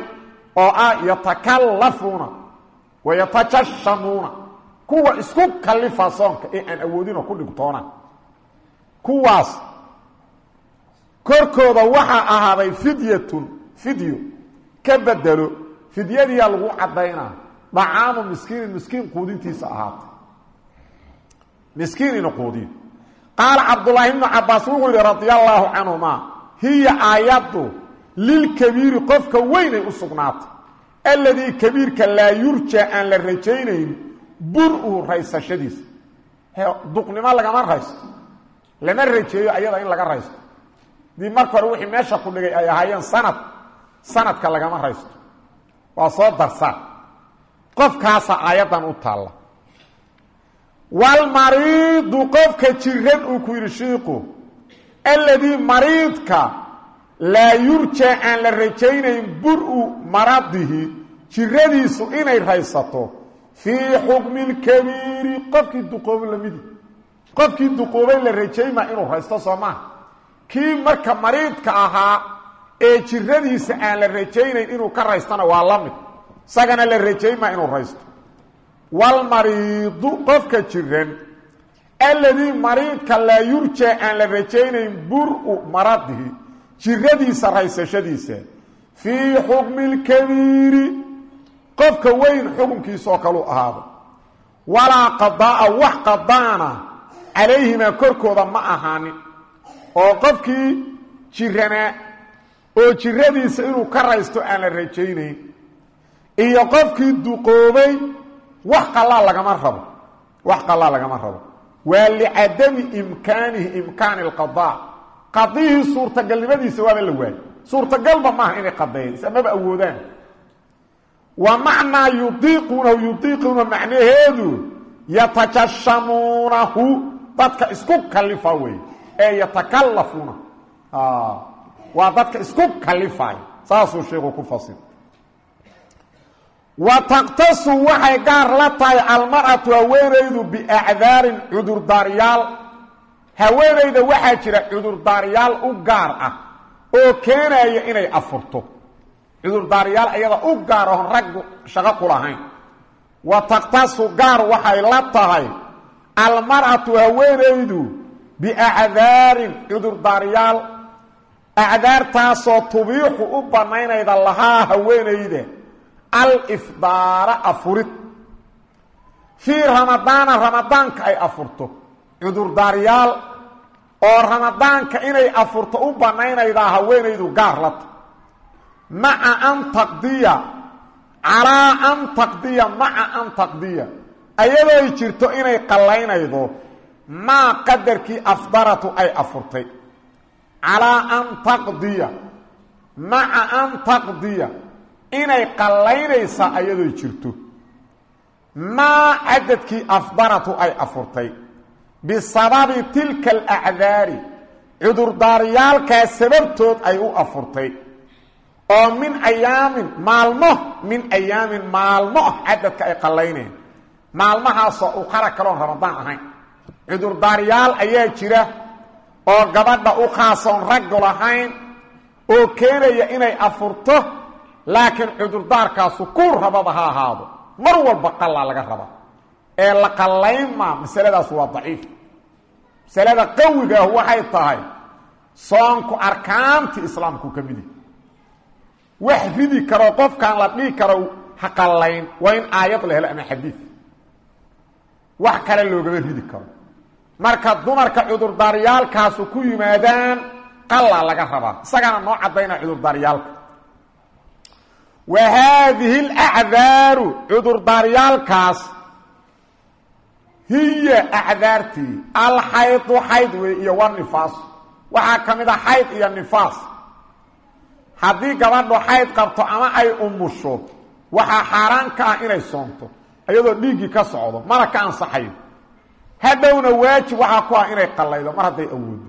A: oo ah yatakallafuuna wa yatajashamuuna. Kuwa isku kallifa soonka ee aan awoodinoo ku dhigtoona. Kuwaas korkooda waxaa ahaaday fidyatun fidyo ka bedelo fidyadiyaa lagu caddaynaa dacaamu miskiinin miskiin quudintiisa ahaatay. Miskiin inu quudiyo qaala cabdulaahi ibnu cabaas wuxuu yidhi radia allaahu canhuma hiya aayaddu lilkabiiri qofka weynay u sugnaatay. Alladii kabiirka laa yurja aan la rajaynayn bur-u raysashadiisa duqnimo lagama raysto. Lama rajeeyo ayada in laga raysto. Dii marka hore wixii meesha ku dhigay ay ahaayeen sanad sanadka lagama raysto. Waa soo darsaa qofkaasa aayaddan u taalla. Walmariidu qofka jiran uu ku yidhi shiiku alladii mariidka laa yurjaa aan la rajaynayn bur-u maradihi jiradiisu inay raysato fii xukmi lkabiiri qofkii duqoobo lamidi qofkii duqoobay la rajayma inuu raysto soo maaha kii marka mariidka ahaa ee jiradiisa aan la rajaynayn inuu ka raystana waa la mid. Isagana la rajayma inuu raysto. Walmariidu qofka jiran alladii mariidka laa yurjaa aan la rajaynayn bur-u maradihi jiradiisa raysashadiisa fii xukmi lkabiiri qofka weyn xukunkiisa oo kalu ahaado. Walaa qadaa wax qadaana calayhimaa korkooda ma ahaanin. Oo qofkii jiranaa oo jiradiisa inuu ka raysto aan la rajaynayn. Iyo qofkii duqoobay wax qalaa lagama rabo. Wax qalaa lagama rabo. Waa licadami imkaanihi imkaani alqadaa qadihii suurtagalnimadiisa waaba la waayay suurtagalba maaha inay qadeeyeen isamaba awoodaan. Wa macnaa yudiiquunahu yudiiquuna macnaheedu yatajashamuunahu dadka isku kalifa wey ee yatakalafuuna waa dadka isku kalifay saasuu sheekhu ku fasir wa taqtasu waxay gaar la tahay almar'atu haweenaydu biacdaarin cudurdaaryaal haweenayda waxaa jira cudurdaaryaal u gaar ah oo keenaya inay afurto. Cudurdaaryaal ayada u gaar ahon raggu shaqo ku lahayn. Wa taqtasu gaar waxay la tahay almar'atu haweenaydu biacdaarin cudurdaaryaal acdaartaasoo tubiixu u bannaynayda lahaa haweenayda alifdaara afurid. Fii ramadaana ramadaanka ay afurto. Cudurdaaryaal oo ramadaanka inay afurto u bannaynaydaa haweenaydu gaar la ta maca an taqdiya calaa an taqdiya maca an taqdiya. Ayadooy jirto inay qallaynaydo maa qadarkii afdaratu ay afurtay calaa an taqdiya. Maca an taqdiya. Inay qallaynaysaa ayadooy jirto. Maa cadadkii afdaratu ay afurtay. Bisababi tilka alacdaari cudurdaaryaalkaa sababtood ay u afurtay. Oo min ayaamin maalmo min ayaamin maalmo ah cadadka ay qallayneen maalmahaasoo u qara kaloon ramadaan ahayn. Cudurdaaryaal ayaa jira oo gabadha u khaasoon raggu lahayn oo keenaya inay afurto laakiin cudurdaarkaasu ku rababa ha ahaado. Mar walba qallaa laga raba. Ee la qallayn maa masaladaas waa daciif. Masalada qawigaah waxay tahay soonku arkaantii islaamku ka midi. Wax ridi karo qofkaan la dhihi karo ha qallayn. Waa in aayad la helo ama xadiid wax kale loogama ridi karo marka dumarka cudurdaaryaalkaasu ku yimaadaan qallaa laga rabaa. Isagaana noo caddaynaa cudurdaaryaalka wa haadihi alacdaaru cudurdaaryaalkaas hiya acdaartii alxaydu xayd wey iyo wanifaas waxaa ka mid a xayd iyo nifaas. Haddii gabadhu xayd qabto ama ay umusho waxaa xaaraan ka ah inay soonto iyadoo dhiiggii ka socdo mana ka ansaxayo hadhowna waajib waxaa ku ah inay qallaydo mar hadday awoodo.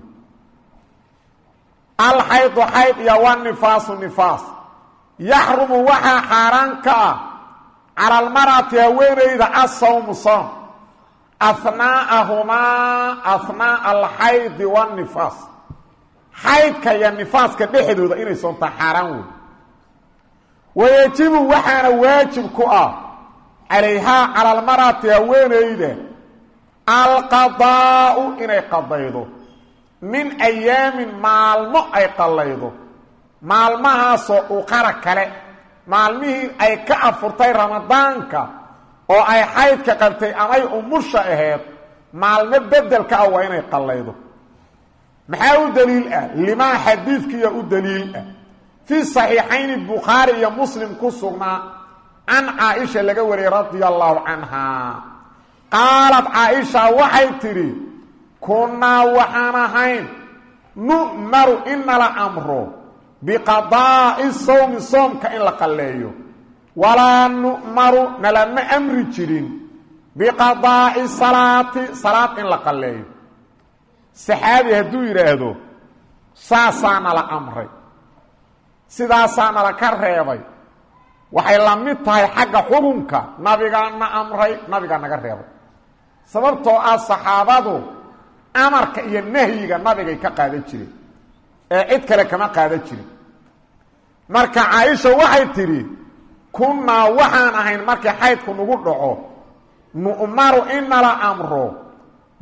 A: Alxaydu xayd iyo wanifaasu nifaas. Yaxrumu waxaa xaaraan ka ah cala almar'ati haweenayda asawmu soom ahnaa'ahumaa ahnaa'a alxaydi wanifaas xaydka iyo nifaaska dhexdooda inay soontaa xaaraan wey wayajibu waxaana waajib ku ah calayhaa cala almar'ati haweenayda alqadaa'u inay qadaydo. Min ayaamin maalmo ay qallaydo maalmahaasoo uqara kale. Maalmihii ay ka afurtay ramadaanka oo ay xaydka qabtay amay umusha aheed maalmo bedelka ah waa inay qallaydo maxaa u daliil ah? Limaa xadiidkiiya u daliil ah. Fii saxiixayni bukhaari iyo muslim ku sugnaa can caaisha laga wariyey radia allaahu canhaa qaalad caaisha waxay tidhi kunnaa waxaan ahayn nu'maru in nala amro biqadaa'i sawmi soomka in la qalleeyo. Walaa nu'maru nalama amri jirin biqadaa'i salaati salaad in la qalleeyo. Saxaabi hadduu yidhaahdo saasaa nala amray sidaasaa nala ka reebay. Waxay la mid tahay xagga xukunka nabigaa na amray nabigaa naga reebay sababtoo ah saxaabadu amarka iyo nahyiga nabigay ka qaadan jireen ee cid kale kama qaadan jirin. Marka caaisha waxay tidhi kunnaa waxaan ahayn markii xaydku nagu dhaco nu'maru in nala amro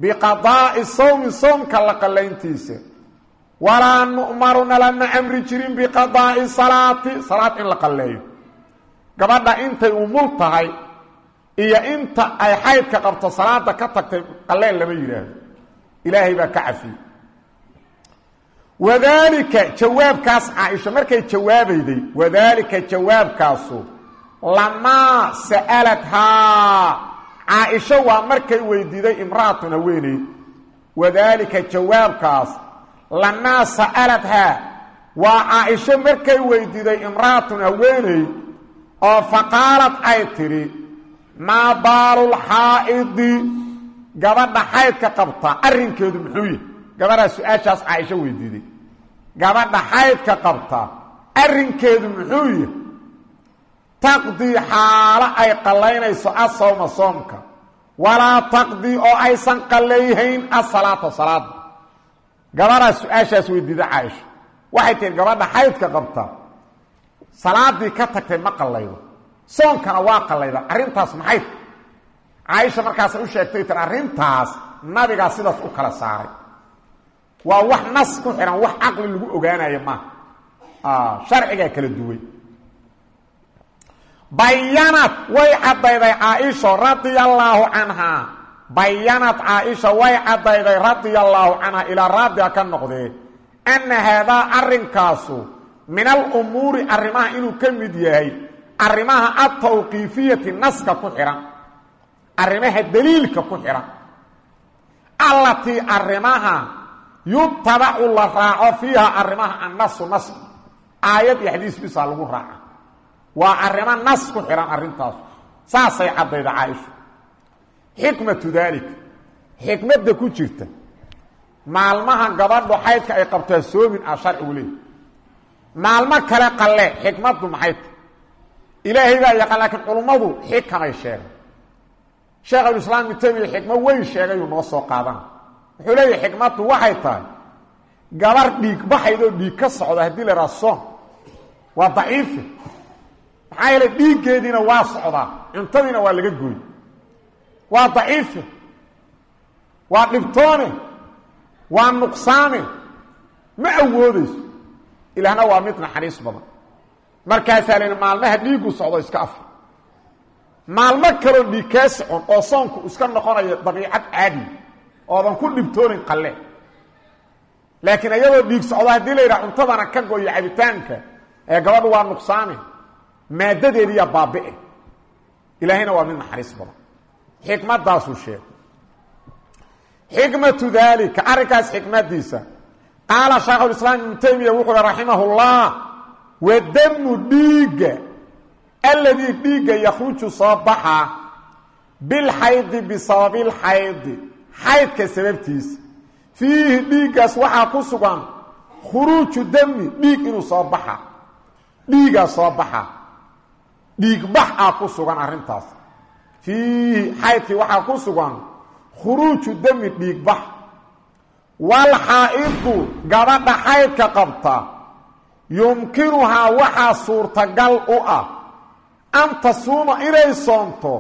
A: biqadaa'i sawmi soomka la qallayntiisa. Walaa nu'maru nalama amri jirin biqadaa'i salaati salaad in la qalleeyo. Gabadha intay umul tahay iyo inta ay xaydka qabto salaada ka tagtay qalleen lama yidhaahdo. Ilaahay baa ka cafiyey. Wadaalika jawaabkaas caaisha markay jawaabayday wadaalika jawaabkaasu lamaa sa'alathaa caaisho waa markay weydiiday imra'atun haweeney wadaalika jawaabkaas lamaa sa'alathaa waa caaisho markay weydiiday imra'atun haweeney oo faqaalad ay tidhi maa baalulxaa'idi gabadha xaydka qabta arrinkeedu muxuu yahy gabadhaa su'aashaas caaisho weydiiday gabadha xaydka qabta arrinkeedu muxuu yahy taqdii xaalo ay qallaynayso asawma soomka. Walaa taqdii oo aysan qallayhayn asalaata salaada gabadhaa su'aashaas weydiida caaisho waxay tihi gabadha xaydka qabta salaadii ka tagtay ma qallaydo soonkana waa qallayda arrintaas maxay? Caaisha markaasay u sheegtay tir arrintaas nabigaa sidaas u kala saaray. Waa wax nas ku xihan wax caqli lagu ogaanayo maaha sharcigaa kala duway. Bayanad way caddayday caaisha radia allaahu canhaa bayanad caaisha way caddayday radia allaahu canhaa ilaa raadiga ka noqdee. Anna haadaa arrinkaasu min alumuuri arrimaha inuu ka mid yahay arrimaha atawqiifiyati naska ku xidhan arrimaha daliilka ku xidhan allatii arrimaha yutabacu la raaco fiiha arrimaha annasu nas aayad iyo xadiis bisaa lagu raaca. Waa arrimo nas ku xidhan arrintaas. Saasay caddayda caaisha. Xikmatu daalika xikmadda ku jirta. Maalmaha gabadhu xaydka ay qabtaa soomin ah sharcigu leey maalmo kale qalle xikmaddu maxay ta ilaahay baa yaqaan laakiin culummadu xikamay sheegay. Sheekhulislaam ibnu temiya xikmo weyn sheegayuu noo soo qaadana wuxuu leeyahay xikmaddu waxay tahay gabar dhiig baxaydoo dhiig ka socda haddii la idhaha soom waa daciifi maxaa yeele dhiiggeediina waa socdaa cuntadiina waa laga gooy waa daciifi waa dhibtoone waa nuqsaame ma awoodayso ilaahna waa mid naxariis badan markaasaa la maalmaha dhiiggu socdo iska afar maalmo kaloo dhiig kaa oo soonku iska noqonayo dabiicad caadi oodan ku dhibtoonayn qalle. Laakiin iyadoo dhiig socdo haddii la yidhaha cuntadana ka gooyo cabitaanka ee gabadhu waa nuqsaame maadadeediyaa baabi'e. Ilaahayna waa mid naxariis badan. Xikmadaasuu sheegay. Xikmatu daalika arrinkaas xikmadiisa qaala shaekhulislaam ibnu taymiya wuxuu hi wadamu dhiigga alladii dhiigga yakhruju soo baxa bilxaydi bisababilxaydi xaydka sababtiisa fiihi dhiiggaas waxaa ku sugan khuruuju dami dhiig inuu soo baxa dhiigaa soo baxa dhiig bax ah ku sugan arrintaas fiihi xaydkii waxaa ku sugan khuruuju dami dhiig gabadha xaydka qabta yumkinuhaa waxaa suurtagal u ah an tasuuma inay soonto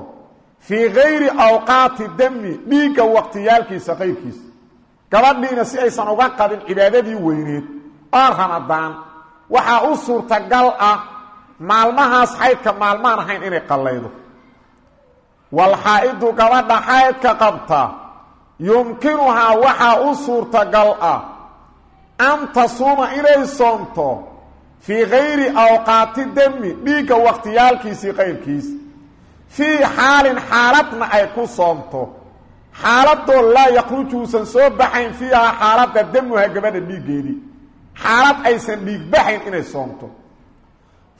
A: fii gayri awqaati dami dhiigga waqtiyaalkiisa qayrkiisa gabadhiina si aysan uga qabin cibaadadii weyneed oo ramadaan waxaa u suurtagal ah maalmahaas xaydka maalmaan ahayn inay qallaydo. Walxaa'idu gabadha xaydka qabta yumkinuhaa waxaa u suurtagal ah an tasuuma inay soonto fii gayri awqaati dami dhiigga waqtiyaalkiisii qayrkiisa fii xaalin xaaladna ay ku soomto xaaladoo laa yakruju uusan soo baxayn fiihaa xaaladda damuha gabadha dhiiggeedii xaalad aysan dhiig baxayn inay soomto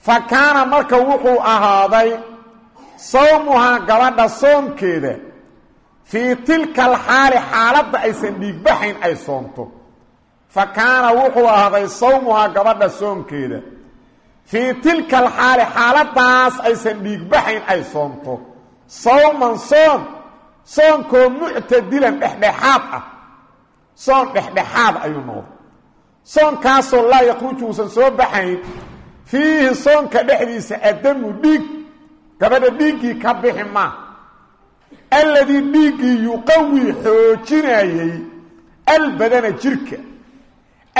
A: fa kaana marka wuxuu ahaaday sawmuhaa gabadha soomkeeda fii tilka alxaali xaaladda aysan dhiig baxayn ay soomto fa kaana wuxuu ahaaday sawmuhaa gabadha soomkeeda. Fii tilka alxaali xaaladaas aysan dhiig baxayn ay soomto. Sawman soom soonkoo muctadilan dhexdhexaad ah. Soon dhexdhexaad ayuu noqday. Soonkaasoo laa yakruju uusan soo baxayn. Fiihi soonka dhexdiisa adamu dhiig. Gabadha dhiiggii ka bixi maa alladii dhiiggii yuqawi xoojinayey. Albadana jirka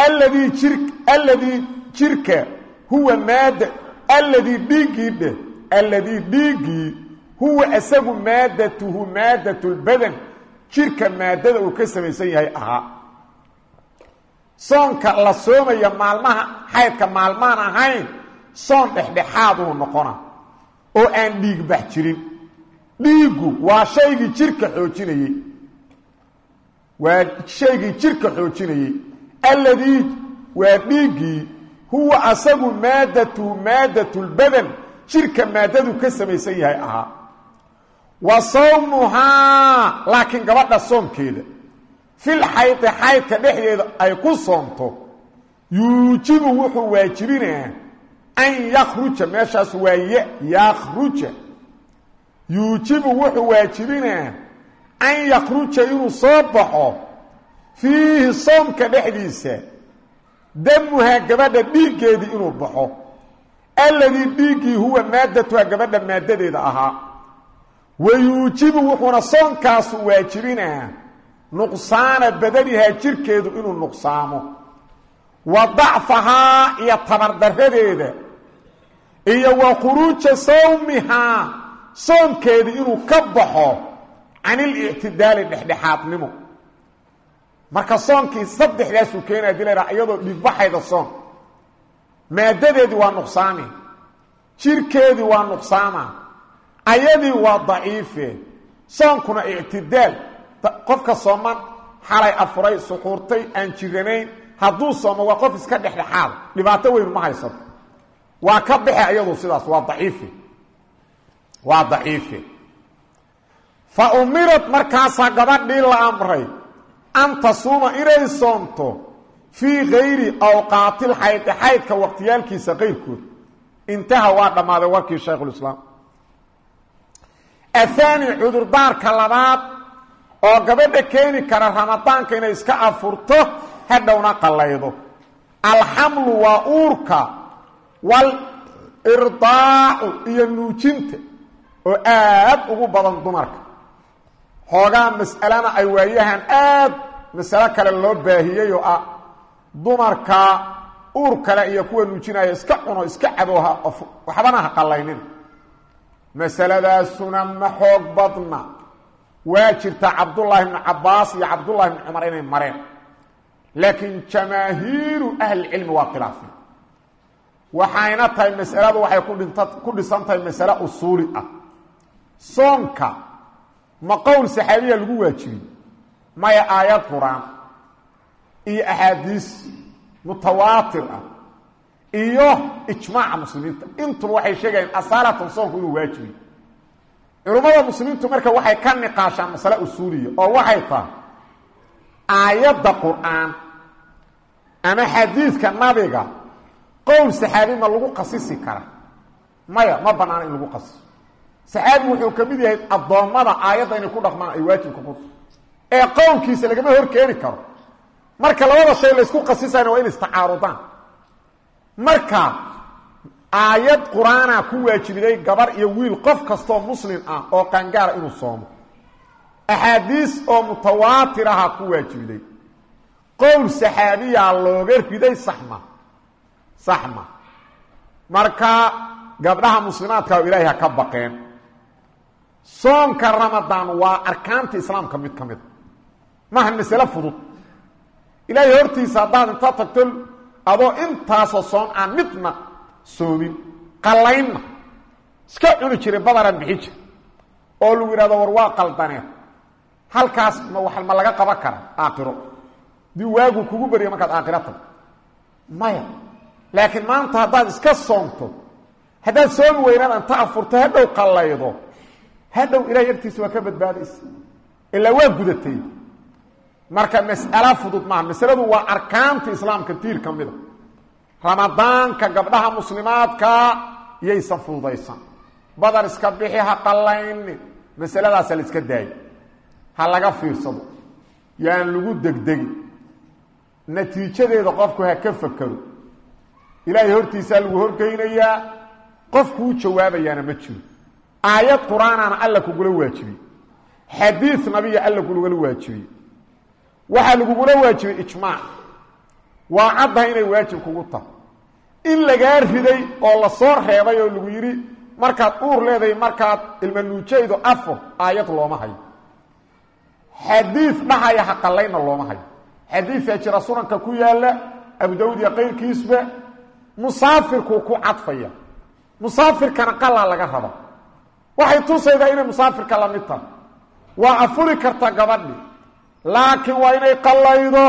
A: alladii jirka huwa maada alladii dhiiggii dheh alladii dhiiggii huwa isagu maadatuhu maadat lbadan jirka maadada uu ka samaysan yahay ahaa soonka la soomaya maalmaha xaydka maalmaan ahayn soon dhexdhexaaduu noqona oo aan dhiig bax jirin. Dhiiggu waa shaygii jirka xoojinayey waa shaygii jirka xoojinayey alladii waa dhiiggii huwa asagu maadatu lbadan jirka maadadu ka samaysan yahay ahaa. Wa sawmuhaa laakiin gabadha soomkeeda fil xaydi xaydka dhexdeeda ay ku soomto yuujibu wuxuu waajibinaa an yakhruja meeshaas waa ya yakhruja. Yuujibu wuxuu waajibinaa an yakhruja inuu soo baxo fiihi soomka dhexdiisa damuhaa gabadha dhiiggeedii inuu baxo. Alladii dhiiggii huwa maadatuha gabadha maadadeeda ahaa. Wa yuujibu wuxuuna soonkaasu waajibinaa nuqsaana badanihaa jirkeedu inuu nuqsaamo. Wa dacfahaa iyo tabardaradeeda iyo wa khuruuja sawmihaa soonkeedii inuu ka baxo canilictidaali dhexdhexaadnimo marka soonkii saddexdaasuu keenaya dilayra iyadoo dhiigbaxayda soon. Maadadeedii waa nuqsaami jirkeedii waa nuqsaama. Ayadii waa daciife. Soonkuna ictidaal. Qofka sooman xalay afuray suxuurtay aan jiranayn hadduu soomo waa qof iska dhexdhexaada dhibaato weyn ma haysato. Waa ka baxe ayadu sidaas waa daciife. Waa daciife. Fa umirad markaasaa gabadhii la amray an tasuuma inay soomto fii kayri awqaatil xaydi xaydka waqtiyaalkiisa qayrkood intaha waa dhammaaday warkii shaykhulislaam ahaani cudurdaarka labaad oo gabadha keeni kara ramadaanka inay iska afurto hadhowna qallaydo alxamlu waa uurka walirdaacu iyo nuujinta oo aad ugu badan dumarka xoogaa mas'alana ay waayahan aad masalo kale loo baahiyey oo ah. Dumarka uur kale iyo kuwa nuujinaya iska cuno iska cadooha waxbana ha qallaynin masaladaasuna ma xoog badna. Waa jirta cabdullaahi bnu cabbaas iyo cabdullahi bnu cumar inay mareen. Laakiin jamaahiiru ahlicilmi waa khilaafi. Waxayna tahay masaladu waxay kudhinta ku dhisan tahay masale usuuli ah. Soonka ma qowl saxaabiya lagu waajibin. Maya aayad qur'aan iyo axaadiis mutawaatir ah iyo ijmaaca muslimiinta. Intuba waxay sheegayaan asaalatan soonku inuu waajibiy culummada muslimiintu marka waxay ka niqaashaan masale usuuliya oo waxay tahay aayadda qur'aan ama xadiidka nabiga qowl saxaabi ma lagu qasisi kara. Maya ma banaana in lagu qasiso saxaabi wuxuu ka mid yahay addoommada aayadda inay ku dhaqmaan ay waajibka ku ee qowlkiisa lagama hor keeni karo. Marka labada shay laysku qasisayna waa in istacaarudaan marka aayad qur'aana ku waajibiday gabar iyo wiil qof kastoo muslim ah oo qaangaara inuu soomo. Axaadiis oo mutawaatir aha ku waajibiday qowl saxaabiyaa looga riday saxma. Saxma. Marka gabdhaha muslimaadka ilaahay ha ka baqeen soonka ramadaan waa arkaanta islaamka mid ka mida maaha masale fudud. Ilaahay hortiisa haddaad inta tagto adoo intaasoo soon aan midna soomin qallaynna iska cuni jiray badaraan bixi jir oo lagu yidhahdo war waa qaldaneed halkaas ma wa ma laga qaban kara aakhiro. Dii waagu kugu barya markaad aakhiro tagto maya. Laakiin maanta haddaad iska soomto haddaad soomi weynaad anta afurto hadhow qallaydo hadhow ilahay agtiisa waa ka badbaadaysa ilaa waa gudatay. Marka mas'alo fudud maaha. Masaladu waa arkaanta islaamka tiir ka mida. Ramadaanka gabdhaha muslimaadka yaysan fududaysan. Badar iska bixi ha qallayni masaladaasa la iska daayo ha laga fiirsado. Yaan lagu degdegi. Natiijadeeda qofku ha ka fakero ilaahay hortiisaa lagu horgeynayaa qofkuu jawaabayaana ma jiro aayad qur'aanana alla kugula waajibiyey xadiid nabiya alla kulugala waajibiyey waxaa lagugula waajibiyey ijmaac waa caddaha inay waajib kugu tahay. In lagaa riday oo la soo reebay oo lagu yidhi markaad uur leedahay markaad ilma nuujaydo afur aayad looma hayo. Xadiid dhahaya haqalayna looma hayo. Xadiidaa jira sunanka ku yaalla abu dawud iyo qayrkiisba musaafirkuu ku cadfaya. Musaafirkana qalaa laga raba waxay tusaydaa inay musaafirka la mid tahay. Waa afuri karta gabadhi. Laakiin waa inay qallaydo.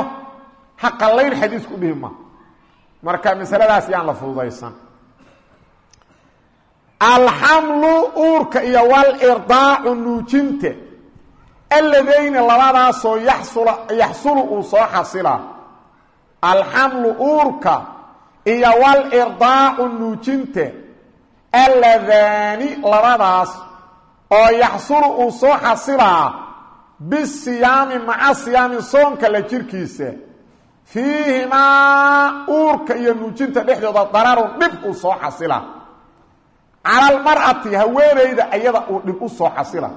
A: Ha qallayn xadiisku dhihi ma. Marka masaladaas yaan la fududaysan. Alxamlu uurka iyo walirdaacu nuujinta alladayni labadaasoo yaxsula yaxsulu uu soo xasila. Alxamlu uurka iyo walirdaacu nuujinta alladaani labadaas oo yaxsulu uu soo xasilaa bisiyaami maca siyaami soonka la jirkiisa fiihimaa uurka iyo nuujinta dhexdooda dararun dhib uu soo xasila. Cala almar'ati haweenayda ayada uu dhib u soo xasila.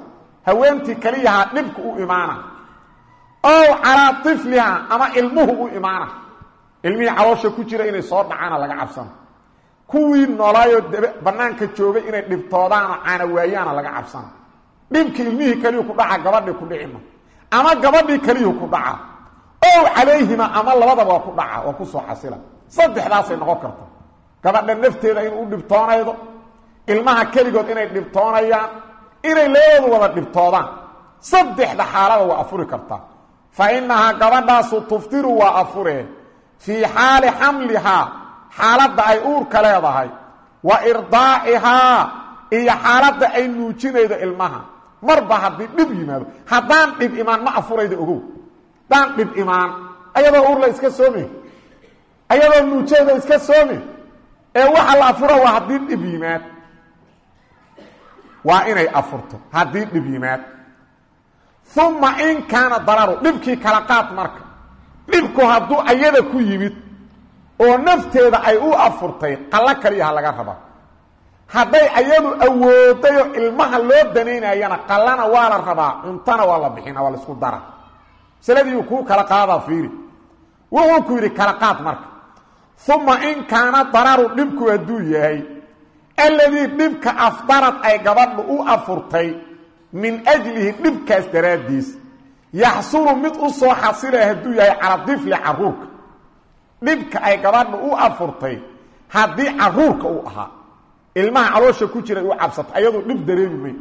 A: Haweentii keliyahaa dhibku u imaana. Ow calaa tifliha ama ilmuhu u imaana. Ilmihii caloosha ku jira inay soo dhacaana laga cabsana kuwii noolaayoo bannaanka joogay inay dhibtoodaanoo caana waayaana laga cabsana dhibkii ilmihii keliyu ku dhaca gabadhii ku dhicima ama gabadhii keliyuhu ku dhaca. Ow calayhima ama labadaba waa ku dhaca waa ku soo xasila. Saddexdaasay noqon karta gabadha nafteeda inuu u dhibtoonaydo. Ilmaha keligood inay dhibtoonayaan. Inay labadoodu wada dhibtoodaan. Saddexda xaalada waa afuri kartaa fa innahaa gabadhaasu tuftiru waa afuree. Fii xaali xamlihaa xaaladda ay uurka leedahay wa irdaacihaa iyo xaaladda ay nuujinaydo ilmaha. Marba haddii dhib yimaado haddaan dhib imaan ma afuraydo ogow. Haddaan dhib imaan ayadoo uurla iska soome ayadoo nuujayda iska soome ee waxa la afura waa haddii dhib yimaad. Waa inay afurto haddii dhib yimaad. Uma in kaana dararu dhibkii kala qaad marka. Dhibku hadduu ayada ku yimid oo nafteeda ay u afurtay qallo kaliyaha laga raba. Hadday ayadu awoodayoo ilmaha loo danaynayana qallana waa la rabaa cuntana waa la bixina waa la isku dara. Masaladiiu kuu kala qaadaa fiiri. Wuxuu ku yidhi kala qaad marka. Uma in kaana dararu dhibku hadduu yahay alladii dhibka afdarad ay gabadhu u afurtay min ajlihi dhibkaas daraaddiis yaxsulu mid u soo xasila hadduu yahay cala difli caruurka dhibka ay gabadhu u afurtay haddii caruurka uu ahaa. Ilmaha caloosha ku jiray u cabsato ayadoo dhib dareemi may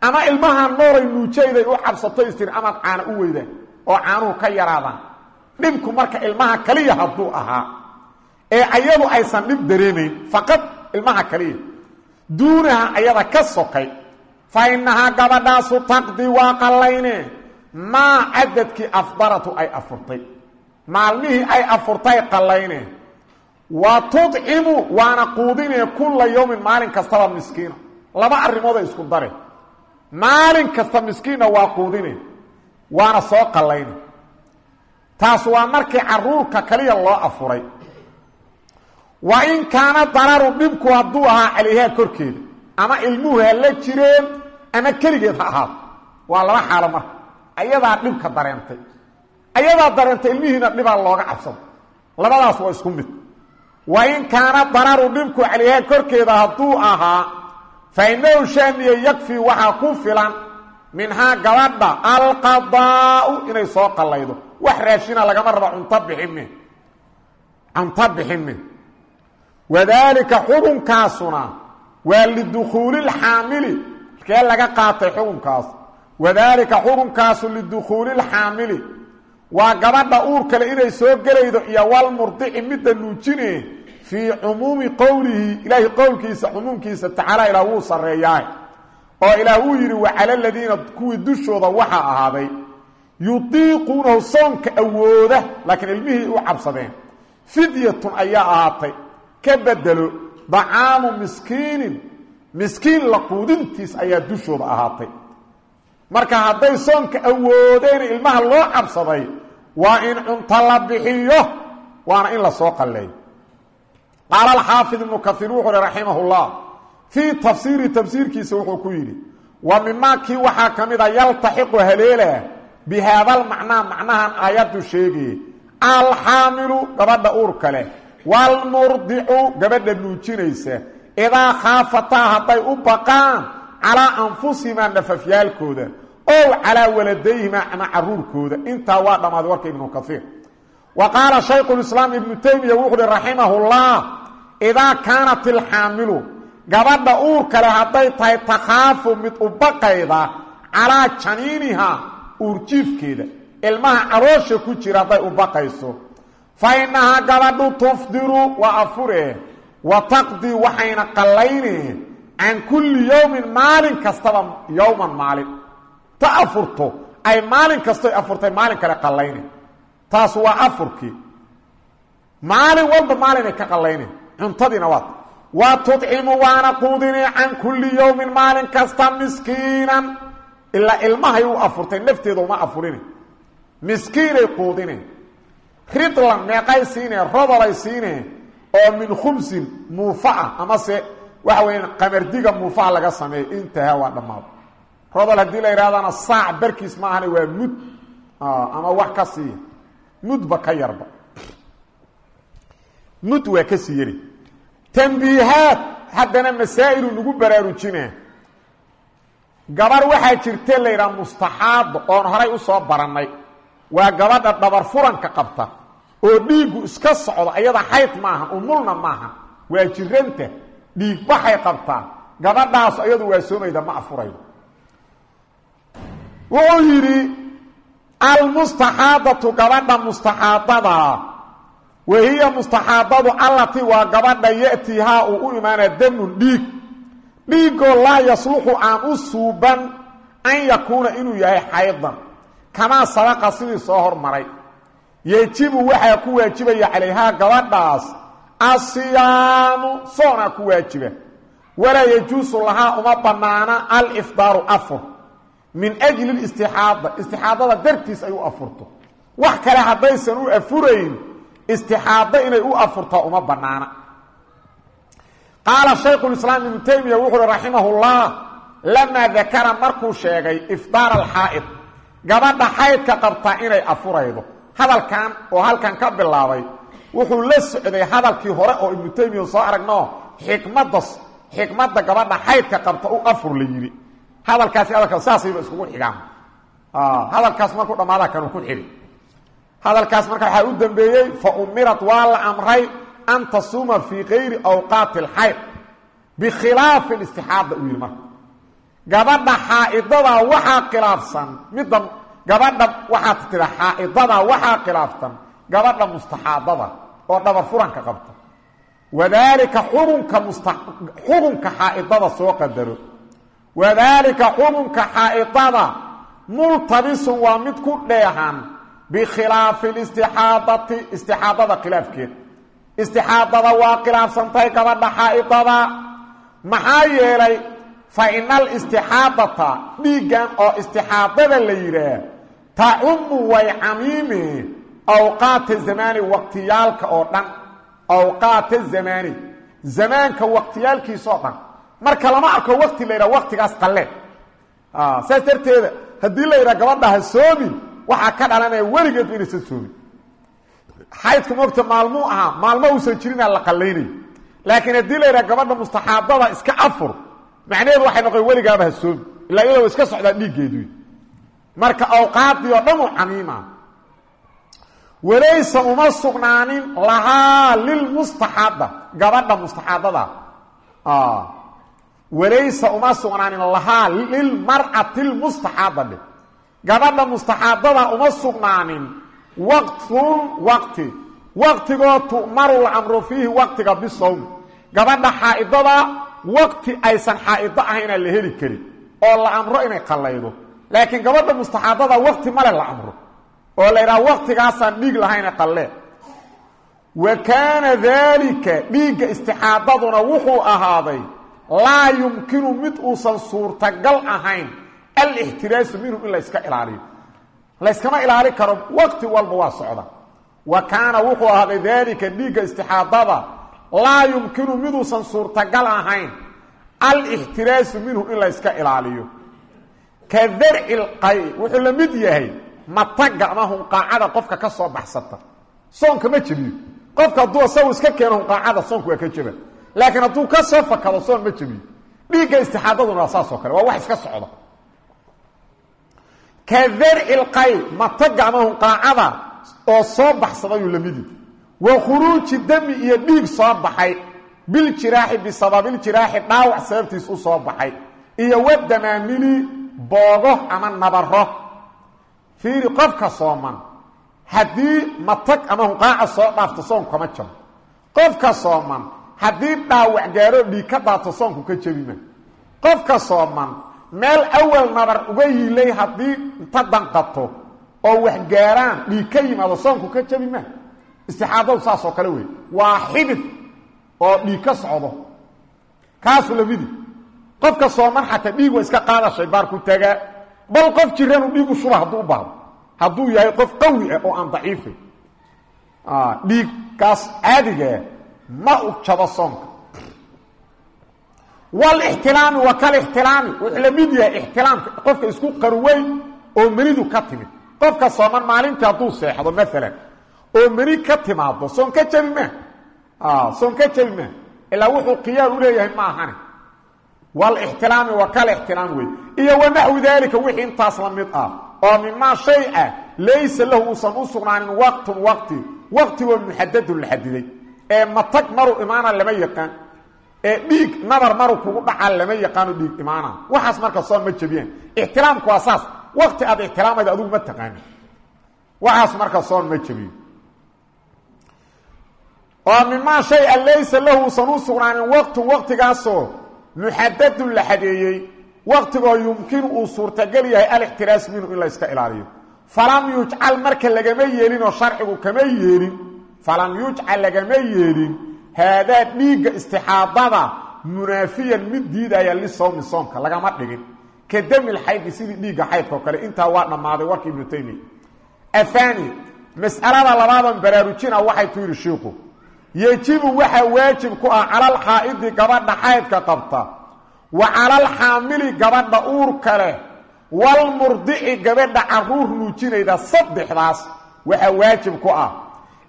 A: ama ilmaha nooray nuujayday u cabsato istir amaad caana u weydaan oo caanuhu ka yaraadaan. Dhibku marka ilmaha kaliya hadduu ahaa ee ayadu aysan dhib dareemayn faqad ilmaha kaliya duunaha ayada ka sokay fa gabadhaasu taqdi waa qallayne maa cadadkii afdaratu ay afurtay maalmihii ay afurtay qallayne. Wa tudcimu waana quudinee kulla yowmin maalin kastaba miskiina laba arrimooday isku dare maalin kasta miskiinna waa quudine waana soo qallayne. Taas waa markii caruurka kaliya loo afuray. Wa in kaana dararu dhibku hadduu ahaa calayhaa korkeeda ama ilmuhu ha jireen ama keligeed ha ahaato waa laba xaalo marka ayadaa dhibka dareentay ayadaa dareentay ilmihiina dhibaa looga cabsado labadaas waa isku mid. Wa in kaana dararu dhibku calayhaa korkeeda hadduu ahaa fa inahu shaaniye yakfii waxaa ku filan minhaa gabadha alqadaau inay soo qallaydo. Wax raashina lagama rabo cunto bixinme cunto bixinme wadaalika xukunkaasuna waa lidukhuuli lxaamili kee laga qaatay xukunkaas? Wadaalika xukunkaasu lidukhuuli lxaamili waa gabadha uur kale inay soo gelaydo iyo walmurdici midda nuujine fii cumuumi qowlihi ilaahay qowlkiisa cumuumkiisa tacaala ilaah wuu sarreeyaa oo ilaah wuu yidhi wacala ladiina kuwii dushooda waxaa ahaaday yudiiquunahu soonka awooda. Laakiin ilmihii u cabsadeen. Fidyatun ayaa ahaatay ka bedelo dacaamu miskiinin miskiin la quudintiis ayaa dushooda ahaatay. Marka hadday soonka awoodeen ilmaha loo cabsaday waa in cunto la bixiyo waana in la soo qalleeyo qaala alxaafid ibnu kaiir wuxuu uhi raximah llah fii tafsiiri tafsiirkiisa wuxuu ku yidhi wa mimaa kii waxaa ka mid a yaltaxiqu haleela bi haadalmacnaa macnahan aayaddu sheegaya alxaamilu gabadha uurka leh waalmurdicu gabadha nuujinaysa idaa khaafataa hadday u baqaan calaa anfusihimaa nafafyaalkooda ow calaa waladayhimaa ama caruurkooda. Intaa waa dhammaaday warka ibnu kaiir wa qaala shaykhulislaam ibnu taymiya wuxu uhi raximahullah idaa kaanat ilxaamilu gabadha uurka leh hadday tahay takhaafu mid u baqayda calaa janiinihaa uurjiifkeeda ilmaha caroosha ku jira hadday u baqayso. Fa innahaa gabadhu tufdiru waa afure wa taqdii waxayna qallayneen can kulli yowmin maalin kastaba yowman maalin ta afurto ay maalin kastoy afurtay maalin kale qallayneen taas waa afurkii maalin walba maalinay ka qallayneen cuntadiina waat wa tudcimu waana quudinee can kulli yowmin maalin kasta miskiinan. Ilaa ilmahay u afurtay nafteeda uma afurine. Miskiinay quudineen ridlan meeqay siineen oo min khumsin muufaah amase waxa weya qamardiga muufaha laga sameeyo intaha waa dhammaado rodol haddii la yidhahdana saac barkiis ma ahana waa mud ama wax ka siiya mudba ka yarba. Mud waa ka sii yari tambiihaad haddana masaa'ilu nagu baraarujinaa. Gabar waxaa jirte la yidhaha mustaxaado oon horay u soo barannay. Waa gabadha dhabar furanka qabta oo dhiiggu iska socdo ayada xayd maaha umulna maaha waa jiranta dhiig baxay qabtaa. Gabadhaas ayadu waa soomayda ma afuraydo wuxuu yidhi almustaxaadatu gabadha mustaxaadada wahiya mustaxaadadu allatii waa gabadha ya'tihaa uu u imaanaa damun dhiig. Dhiigoo laa yasluxu aan u suuban an yakuuna inuu yahay xaydan. Kamaa sabaqa sidii soo hormaray. Yejibu waxaa ku waajibaya calayhaa gabadhaas asiyaamu soonaa ku waajiba. Walaa yajuusu lahaa uma bannaana alifdaaru afur min ajli istixaada istixaadada dartiis ay u afurto. Wax kale haddaysan u afurayn istixaado inay u afurtaa uma bannaana. Qaala shaykhulislaam ibnu taymiya wuxu uhi raximahullah lamaa dakara markuu sheegay ifdaar alxaa'id gabadha xaydka qabtaa inay afuraydo. Hadalkan oo halkan ka bilaabay wuxuu la socday hadalkii hore oo ibnu taymiya soo aragnoo xikmadda xikmadda gabadha xaydka qabta u afur la yidhi hadalkaasi hadalkaas saasayba iskugu xigaan. Hadalkaas markuu dhammaada kanuu ku xidhi. Hadalkaas marka waxaa u dambeeyey fa umirat waa la amray an tasuuma fii kayri awqaati alxayd bikhilaafi listixaada uu yidhi marka. Gabadha xaa'idadaa waxaa khilaafsan midda gabadha waxaad tida xaa'idadaa waxaa khilaafsan gabadha mustaxaadada oo dhabar furanka qabta. Wadaalika xubunka musta xukunka xaa'idada soo qadaro wadaalika xubunka xaa'idada multabisun waa mid ku dheehan bikhilaafi listixaadati istixaadada khilaafkeed. Istixaadada waa khilaafsantahay gabadha xaa'idada maxaa yeelay fa ina alistixaadata dhiiggan oo istixaadada la yidhaah tacumu way camiime awqaata zamaani waqtiyaalka oo dhan. Awqaata zamaani zamaanka waqtiyaalkiisoo dhan marka lama arko waqti la yidhaha waqtigaas qalle saas darteeda haddii la yidhaha gabadha ha soomin waxaa ka dhalanaya weligeedba inaysan soomin xaydka mogta maalmuu ahaa maalmo uusan jirinaa la qallaynayo laakiin haddii la yidhaha gabadha mustaxaadada iska afur macnaheedu waxay noqon weligaaba ha soomi. Ilaa iyadoo iska socdaa dhiiggeedu. Marka awqaadii oo dhan u camiima walaysa uma sugnaanin lahaa lilmustaxaada gabadha mustaxaadada walaysa uma sugnaanin lahaa lilmar'ati lmustaxaada dhe gabadha mustaxaadada uma sugnaanin waqtun waqti. Waqtigoo tu'maru lamru fiihi waqtiga bisawmi gabadha xaa'idada waqti aysan xaa'ido ahaynaa la heli karin oo la amro inay qallaydo. Laakiin gabadha mustaxaadada waqti male la amro oo la yidhaha waqtigaasaan dhiig lahayna qallee. Wa kaana daalika dhiigga istixaadaduna wuxuu ahaaday laa yumkinu mid uusan suurtagal ahayn alixtiraasu minhu in layska ilaaliyo. Layskama ilaali karo waqti walba waa socda. Wa kaana wuxuu ahaaday daalika dhiigga istixaadada laa yumkinu miduusan suurtagal ahayn alixtiraasu minhu in layska ilaaliyo. Ka darci lqay wuxuu la mid yahay mataga ama hunqaacada qofka ka soo baxsata. Soonka ma jebiyo qofka hadduu asagu iska keeno hunqaacada soonku waa ka jeba laakiin hadduu ka soo fakado soon ma jebiyo dhiigga istixaadaduna waa saas oo kale waa wax iska socda. Ka darci lqay mataga ama hunqaacada oo soo baxsadayuu la mid yahay wa khuruuji dami iyo dhiig soo baxay. Biljiraaxi bisababiljiraaxi dhaawac sababtiis u soo baxay. Iyo wadamaamili boogo ama nabaro fiiri qofka sooman haddii matag ama hunqaaca soo dhaafto soonku kama jabo qofka sooman haddii dhaawac gaaro dhiig ka daato soonku ka jebima qofka sooman meel awal nabar uga yiilay haddii inta danqato oo wax gaaraan dhiig ka yimaado soonku ka jebima istixaadadu saas oo kale wey. Waa xidid oo dhiig ka socdo. Kaasu lamidi qofka sooman xataa dhiig waa iska qaada shaybaar ku tagaa bal qof jiranu dhiigu shuba hadduu u hadduu yahay qof qawi ah oo aan daciifay. Dhiigkaas caadigaa ma u jabo soonka. Walixtilaami wa kalixtilaami wuxuu la mid yahay ixtilaamka. Qofka isku qarwey oo menidu ka timid. Qofka sooman maalintii hadduu seexdo maalan oo meni ka timaado soon ka jabi maa soon ka jabi maa ilaa wuxuu khiyaar u leeyahay ma ahani. Walixtilaami wa kalixtilaami wey iyo wanaxwi daalika wixii intaas la mid ah. Oo mimaa shay ah laysa lahu uusan u sugnaanin waqtun waqti. Waqtigoo ee matag maruu imaana lama yaqaan ee dhiig nabar maruu kugu dhacaa lama yaqaano dhiig imaana waxaas marka soon ma jebiyaan. Ixtiraamku waa saas. Waqti aad ixtiraamayda adugu ma taqaani. Waxaas marka soon ma jebiyo. Oo mimaa shay a laysa lahu uusan u sugnaanin. Waqtun waqtigaasoo muxadadun la xadeeyey. Waqtigoo yumkinu uu suurtagal yahay alixtiraas minhu in la yska ilaaliyo. Falam yujcal marka lagama yeelinoo sharcigu kama yeelin falam yujcal lagama yeelin haadaa dhiigga istixaadada munaafiyan mid diidaya lisawmi soomka lagama dhigin. Ka damil xaydki sidii dhiigga xaydka oo kale intaa waa dhammaaday warka ibnu taymiya athani mas'alada labaadan baraarujina waxay tu yidhi shiiku yejibu waxaa waajib ku ah calalxaa'idi gabadha xaydka qabta wa calalxaamili gabadha uurka leh walmurdici gabadha carruur nuujinayda saddexdaas waxaa waajib ku ah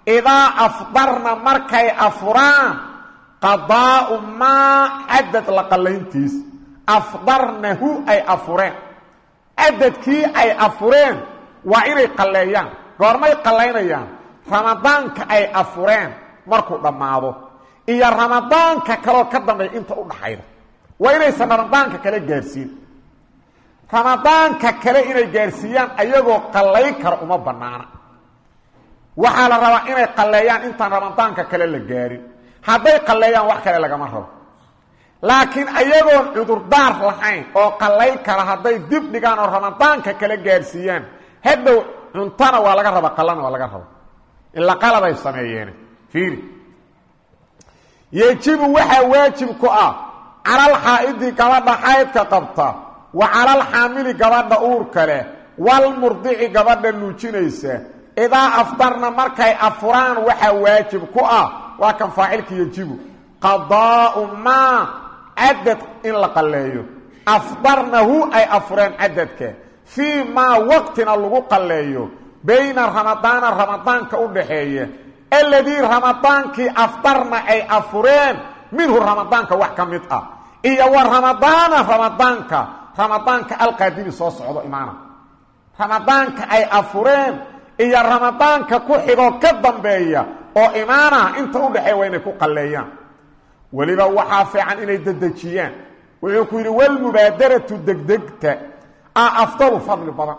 A: idaa afdarna markay afuraan qadaa'u maa cadad la qallayntiis afdarnahu ay afureen cadadkii ay afureen waa inay qalleeyaan goormay qallaynayaan ramadaanka ay afureen markuu dhammaado iyo ramadaanka kaloo ka dambeeya inta u dhaxayda waa inaysan ramadaanka kale gaarsiin ramadaanka kale inay gaarsiiyaan ayagoo qallay kara uma bannaana waxaa la rabaa inay qalleeyaan intaan ramadaanka kale la gaarin. Hadday qalleeyaan wax kale lagama rabo. Laakiin ayagoon cudurdaar lahayn oo qallay kara hadday dib dhigaan oo ramadaanka kale gaarsiiyaan hadhow cuntana waa laga raba qallana waa laga raba ila qaladay sameeyeen. Fiiri. Yejibu waxaa waajib ku ah calalxaa'idi gabadha xaydka qabta wa calalxaamili gabadha uurka leh walmurdici gabadha nuujinaysa idaa afdarna markay afuraan waxaa waajib ku ah waa kan faacilka yejibu qadaa'u maa cadad in la qalleeyo. Afdarnahu ay afureen cadadka fii maa waqtina lagu qalleeyo. Bayna ramadaana ramadaanka u dhaxeeya. Aladii ramadaankii afdarna ay afureen minhu ramadaanka wax ka mid ah. Iyo wa ramadaana ramadaanka. Ramadaanka alqaadimi soo socdo imaana ramadaanka ay afureen iyo ramadaanka ku xigoo ka dambeeya oo imaana inta u dhexeeya waa inay ku qalleeyaan. Weliba waxaa fiican inay dedejiyaan. Wuxuu ku yidhi walmubaadaratu degdegta. A afdalu fadli badan.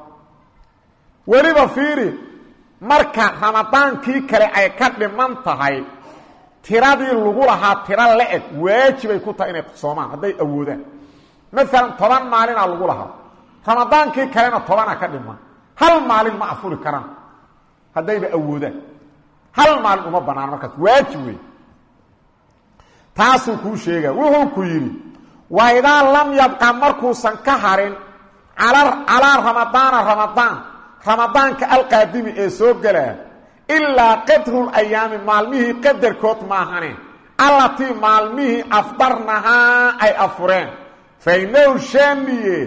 A: Weliba fiiri marka ramadaankii kale ay ka dhiman tahay tiradii lagu lahaa tiro la-eg waajibay ku tahay inay soomaan hadday awoodaan. Maalan toban maalinaa lagu lahaa. Ramadaankii kalena tobanaa ka dhiman. Hal maalin ma afuri karaan haddayba awoodaan. Hal maalin uma banaan markaas. Waajib wey taasuu kuu sheega wuxuu ku yidhi wa idaa lam yabqa markuusan ka harin calaa ramadaana ramadaan ramadaanka alqaadimi ee soo gelaa ilaa qadrul ayaami maalmihii qadarkood maahane. Allatii maalmihii afdarnahaa ay afureen. Fa inahu shaamiye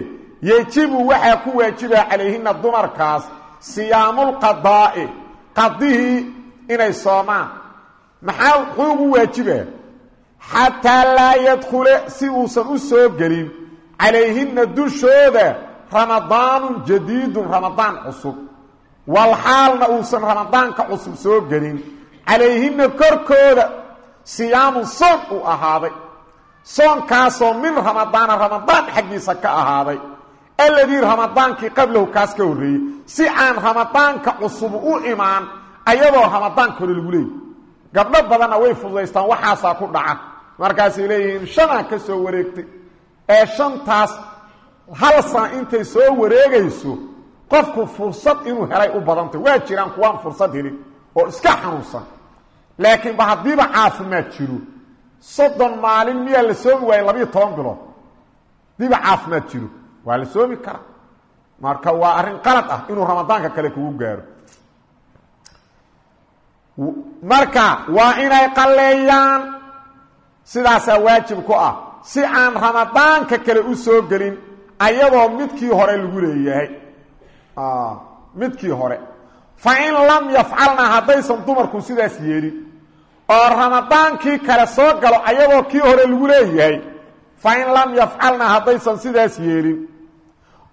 A: yejibu waxaa ku waajibaa calayhina dumarkaas siyaamulqadaa'i. Qadihii inay soomaan. Maxaa muxuu ugu waajibaa xataa laa yadkhule si uusan u soo gelin. Calayhina dushooda ramadaanun jadiidun ramadaan cusub. Walxaalna uusan ramadaanka cusub soo gelin. Calayhina korkooda siyaamun soon uu ahaaday. Soonkaasoo min ramadaana ramadaan xaggiisa ka ahaaday alladii ramadaankii qablahu kaas ka horreeyey si aan ramadaanka cusub u imaan ayadoo ramadaanka hore lagu leeyay gabdho badanna way fududaystaan waxaasaa ku dhaca markaasay leeyihiin shanaa ka soo wareegtay. Ee shantaas hal sana intay soo wareegayso qofku fursad inuu helay u badantay. Waa jiraan kuwaan fursad helin oo iska xanuunsan. Laakiin ba haddiiba caafimaad jiro. Soddon maalin miyaa la soomi waayey labiiyo bilood. Haddiiba caafimaad jiro waa la soomi karaa? Marka waa arrin qalad ah inuu ramadaanka kale kugu gaaro. Marka waa inay qalleeyaan. Sidaasaa waajib ku ah. Si aan ramadaanka kale u soo gelin ayadoo midkii hore lagu leeyahay. Midkii hore. Fa in lam yafcalna haddaysan dumarku sidaas yeelin oo ramadaankii kale soo galo ayadoo kii hore lagu leeyahay fa in lam yafcalna haddaysan sidaas yeelin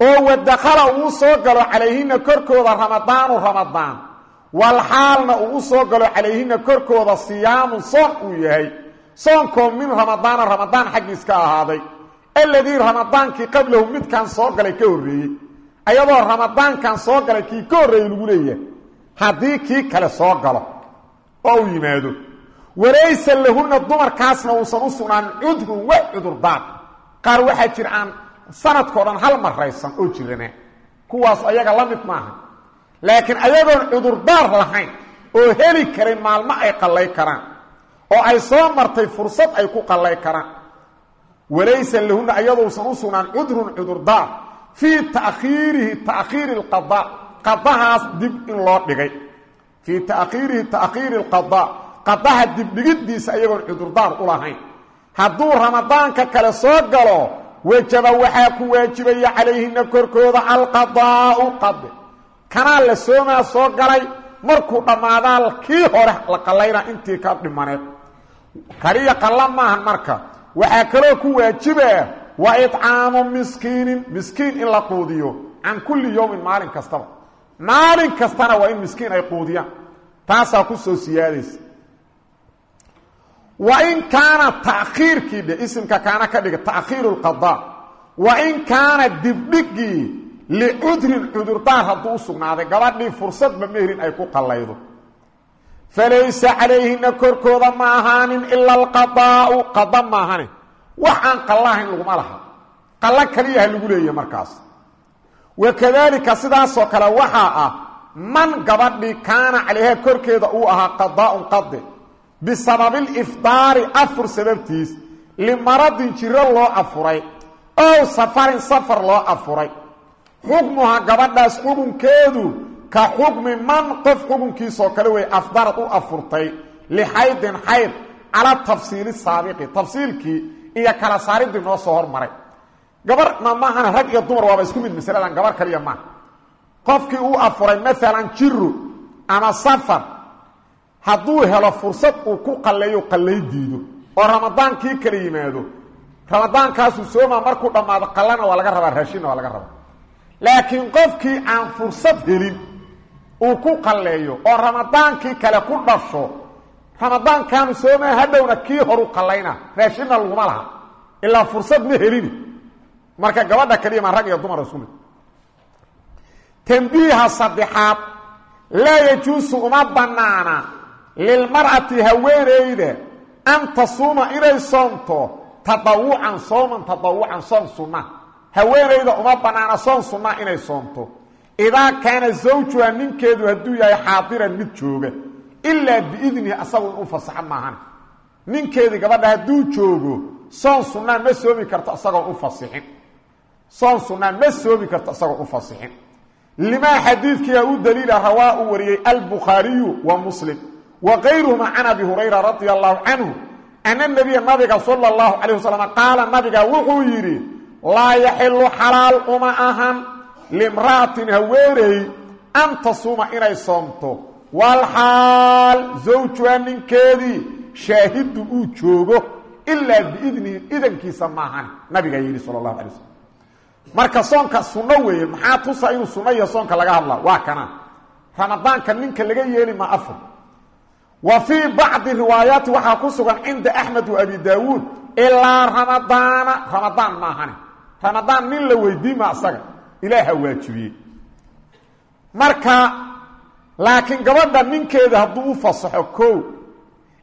A: oo wadakhala uu soo galo calayhina korkooda ramadaanu ramadaan walxaalna uu u soo galo calayhina korkooda siyaamun soon uu yahay soonkoo min ramadaana ramadaan xaggiis ka ahaaday alladii ramadaankii qablahu midkan soo galay ka horreeyey ayadoo ramadaankan soo galay kii ka horreeyey lagu leeyahay haddii kii kale soo galo oo uu yimaado walaysa lahunna dumarkaasna uusan u sugnaan cudrun wax cudurdaar qaar waxaa jira aan sanadkao dhan hal maraysan oo jirana kuwaas ayaga la mid maaha. Laakiin ayagoon cudurdaar lahayn oo heli karin maalmo ay qallay karaan oo ay soo martay fursad ay ku qallay karaan. Walaysa lahunna ayadousan u sugnaan cudrun cudurdaar fii takhiirihi takhiiri اlqada qadahaas dib in loo dhigay. Fii takhiirihi takhiiri اlqada qadaha dibdhigiddiisa ayagoon cudurdaar u lahayn. Hadduu ramadaanka kale soo galo wajaba waxaa ku waajibaya calayhina korkooda alqadaau qade kanaa la soomaa soo galay markuu dhammaadaa kii hore la qallayna intii ka dhimaneed kaliya qalla maahan marka. Waxaa kaloo ku waajibaa wa icaamu miskiinin miskiin in la quudiyo can kulli yowmin maalin kastaba. Maalin kastana waa in miskiin ay quudiyaan. Taasaa ku soo siyaadaysa wa in kaana takhiirkii dhe isimka kaana ka dhiga takhiiru lqada wa in kaana dibdhigii licudrin cudurdaar hadduu u sugnaaday gabadhii fursadba meherin ay ku qallaydo. Falaysa calayhina korkooda ma ahaanin ila alqadaau qada maahane wax aan qallahayn laguma laha. Qallo kaliyaha lagu leeyahay markaas. Wakadaalika sidaasoo kale waxaa ah man gabadhii kaana calayha korkeeda uu ahaa qadaaun qade bisababilifdaari afur sababtiis limaradin jiro loo afuray ow safarin safar loo afuray. Xukmuha gabadhaas xukunkeedu ka xukmi man qof xukunkiisoo kale wey afdarad u afurtay lixaydin xayd cala tafsiili saabiqi tafsiilkii iyo kala saaridii noo soo hormaray. Gabarna maahana rag iyo dumar waaba isku mid masaladan gabar kaliya maaha qofkii uu afuray maalan jiro ama safar hadduu helo fursad uu ku qalleeyo qallay diido oo ramadaankii kala yimaado ramadaankaasuu soomaa markuu dhammaado qallana waa laga rabaa raashinna waa laga rabaa. Laakiin qofkii aan fursad helin uu ku qalleeyo oo ramadaankii kale ku dhasho ramadaankaanu soomaa hadhowna kii horu qallayna raashinna laguma laha. Ilaa fursad ma helini. Marka gabadha kaliya maa rag iyo dumar isku mid. Tambiiha saddexaad laa yajuusu uma bannaana lilmar'ati haweenayda an tasuuma inay soomto tadawucan sooman tadawucan soom sunna haweenayda uma bannaana soom sunna inay soomto idaa kaana zawjuha ninkeedu hadduu yahay xaadiran mid jooga ilaa biidnihi asagu in u fasaxo maahan ninkeedii gabadha hadduu joogo soon sunnaa ma soomi karto isagoon u fasixin soon sunnaa ma soomi karto isagoon u fasixin limaa xadiidkiia u daliila rawaa uu wariyey albukhaariyu wa wa kayruhuma can abi hurayra radia allahu canhu ana nabiya nabiga sala allahu calayh wasalam qaala nabiga wuxuu yidhi laa yaxilu xalaal uma ahan limra'atin haweeney an tasuuma inay soomto. Walxaal zawjuha ninkeedii shaahidu uu joogo ilaa biidnihi idankiisa maahan nabigaa yidhi sala allahu alay marka soonka sunno weeye maxaa tusa inuu sunno iyo soonka laga hadlaa? Waa kana. Ramadaanka ninka laga yeeli ma afur wa fii bacdi riwaayaati waxaa ku sugan cinda axmed wa abi daawuud ilaa ramadaana ramadaan maahane ramadaan nin la weydiima asaga. Ilaaha waajibiyey marka laakiin gabadha ninkeeda hadduu u fasaxo koo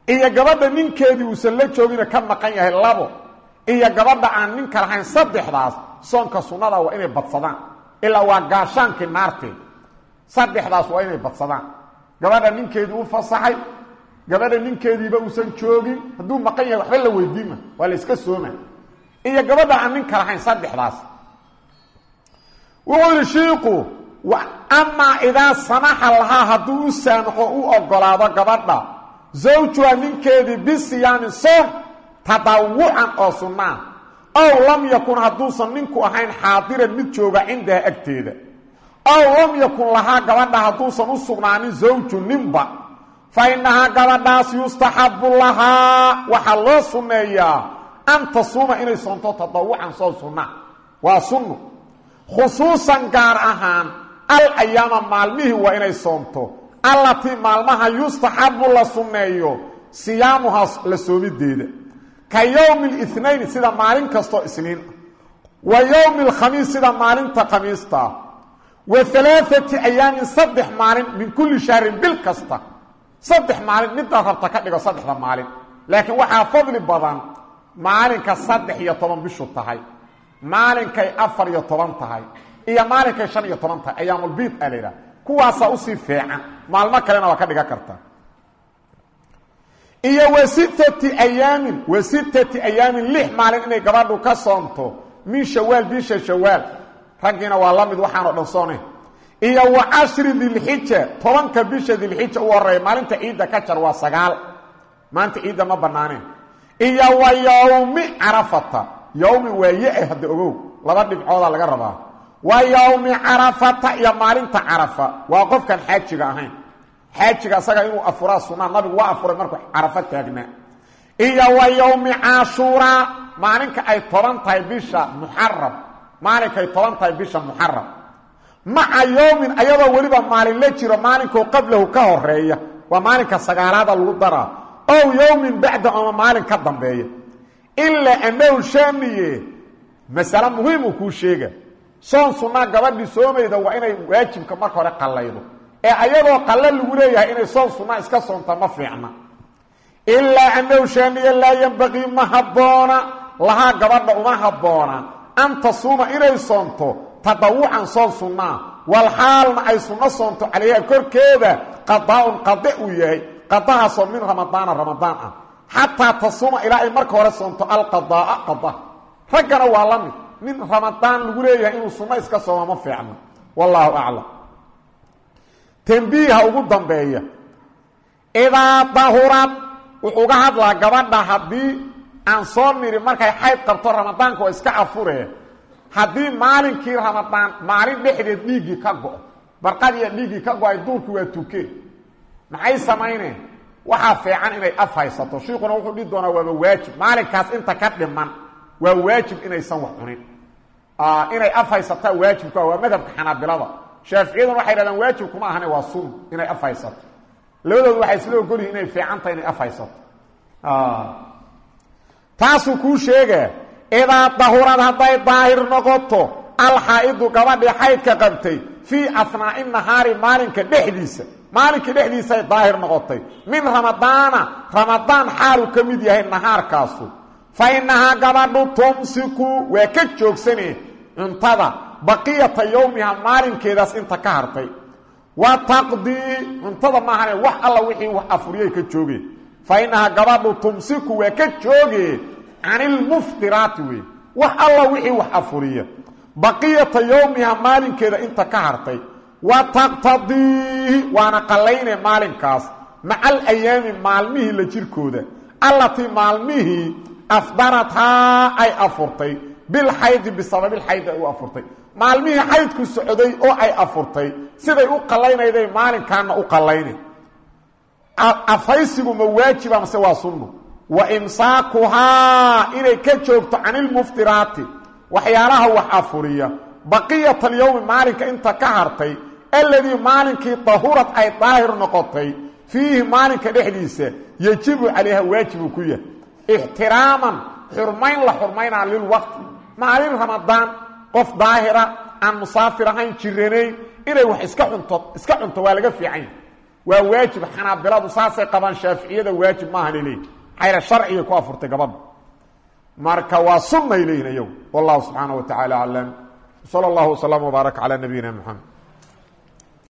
A: iyo gabadha ninkeedii uusan la joogina ka maqan yahay labo iyo gabadha aan ninka lahayn saddexdaas soonka sunnada waa inay badsadaan. Ilaa waa gaashaankii naarteed. Saddexdaas waa inay badsadaan. Gabadha ninkeedii u fasaxay gabadha ninkeediiba uusan joogin hadduu maqan yahay waxba la weydiima waa la iska sooma. Iyo gabadha aan ninka lahayn saddexdaas wuxuu yihi shiiku amaa idaa samaxa lahaa hadduu u saamaxo u ogolaado gabadha zawjuha ninkeedii bisiyaami soom tadawucan oo sunnaa ow lam yakun hadduusan ninku ahayn xaadiran mid jooga cindaha agteeda. Ow lam yakun lahaa gabadha hadduusan u sugnaanin zawju ninba fa innahaa gabadhaas yustaxabu lahaa waxaa loo sunneeyaa an tasuuma inay soonto tadawucan soo sunna waa sunnu khusuusan gaar ahaan al ayaama maalmihii waa inay soomto allatii maalmaha yustaxabu la sunneeyo siyaamuhaas la soomideeda ka yowmi اlinayn sida maalin kastoo isniin wa yowmi اlkhamiis sida maalinta khamiista wa alaaثati ayaamin saddex maalin min kulli shahrin bil kasta saddex maalin midaad rabta ka dhigo saddexda maalin. Laakiin waxaa fadli badan maalinka saddex iyo toban bishu tahay maalinkay afar iyo toban tahay iyo maalinkay shan iyo toban tahay. Ayaamulbiid a la yidhaha. Kuwaasaa u sii feecan maalmo kalena waa ka dhigan kartaa iyo wa sittati ayaamin wa sittati ayaamin lix maalin inay gabadhu ka soomto min shawaal bisha shawaal. Raggiina waa la mid waxaanoo iyo wa cashri dilxija tobanka bisha dilxija u horreeya maalinta ciidda ka jar waa sagaal. Maanta ciidda ma banaaneen iyo wa yowmi carafata yowmi waa ye-e hadda ogow laba dhibcooda laga rabaa. Wa yowmi carafata iyo maalinta carafa waa qofkan xaajiga ahayn. Xaajiga asaga inuu afuraa sunaa nabigu waa afuray markuu carafo taagnaa. Iyo wa yowmi cashuuraa maalinka ay toban tahay bisha muxaram maalinkay toban tahay bisha muxaram maca yowmin ayadoo weliba maalin la jiro maalinkoo qablahu ka horreeya waa maalinka sagaalaada lagu daraa. Ow yowmin bacda ama maalin ka dambeeya. Ilaa annahu shaamiye. Masale muhiimuu kuu sheega. Soon sunnaa gabadhii soomayda waa inay waajibka marka hore qallaydo. Ee ayadoo qalle lagu leeyahay inay soon sunnaa iska soonta ma fiicna. Ilaa annahu shaamiye laa yembaqii ma habboona. Lahaa gabadha uma habboona. An tasuuma inay soonto tadawucan soon sunnaa. Wal xaalna ay sunno soonto calayha korkeeda qadaaun qade uu yahay. Qadahaasoo min ramadaana ramadaan ah. Xataa tasuuma ilaa ay marka hore soonto alqadaaa qada raggana waa la mid. Nin ramadaan lagu leeyahay inuu sunno iska sooma ma fiicno wallaahu aclam. Tambiiha ugu dambeeya. Idaa dahurad wuxuu ga hadlaa gabadha haddii aan soo niri markay xayd qabto ramadaanka waa iska afuree haddii maalinkii ramadaan maalin dhexdeed dhiiggii ka go-o barqadiiya dhiiggii ka go'ay duurkii waa tuke. Maxay samayneen waxaa fiican inay af haysato. Shiikuna wuxuu dhihi doonaa waaba waajib. Maalinkaas inta ka dhiman waa waajib inaysan wax cunin. Inay af haysataa waajibka waa madhabka xanaabilada. Shaaficiyaduna waxay dhahdaan waajib kuma ahane waa sun inay af haysato. Labadoodu waxay isla ogolyihin inay fiican tahay inay af haysato. Taasuu kuu sheegaa idaa dahurad hadday daahir noqoto alxaa'idu gabadhii xaydka qabtay fii afnaa'i nahaari maalinka dhexdiisa maalinkii dhexdiisaay daahir noqotay min ramadaana ramadaan xaaluu ka mid yahay nahaarkaasu fa innahaa gabadhu tumsiku waa ka joogsane cuntada baqiyata yowmiha maalinkeedaas inta ka hartay wa taqdii cuntada maahane wax alla wixii wax afuriyay ka joogeen fa gabadhu tumsiku waa ka jooge can ilmuftiraati wey wax alla wixii wax afuriya. Baqiyata yowmiha maalinkeeda inta ka hartay. Wa taqtadiihi waana qallayne maalinkaas. Maca alayaami maalmihii la jirkooda. Allatii maalmihii afdarathaa ay afurtay. Bilxaydi bisababilxaydi ay u afurtay. Maalmihii xaydku socday oo ay afurtay. Siday u qallaynayday maalinkaana u qallaynay afhaysigu ma waajiba mase waa sunno wa imsaakuhaa inay ka joogto canilmuftiraati waxyaalaha wax afuriya. Baqiyat alyowmi maalinka inta ka hartay alladii maalinkii dahurad ay daahir noqotay fiihi maalinka dhexdiisa yejibu calayha waajibuu ku yahay. Ixtiraaman xurmayn la xurmaynaa lilwaqti maalin ramadaan qof daahira aan musaafir ahayn jiranayn inay wax iska cunto iska cunto waa laga fiican waa waajib xanaabiladu saasay qabaan shaaficiyada waajib maahan xayla sharcigay ku afurtay gabadha marka waa sunnay leeyihiin iyagu. Wallahu subxaana wa tacaala aclam sala allahu waslama wbaaraka calaa nabiyina moxamed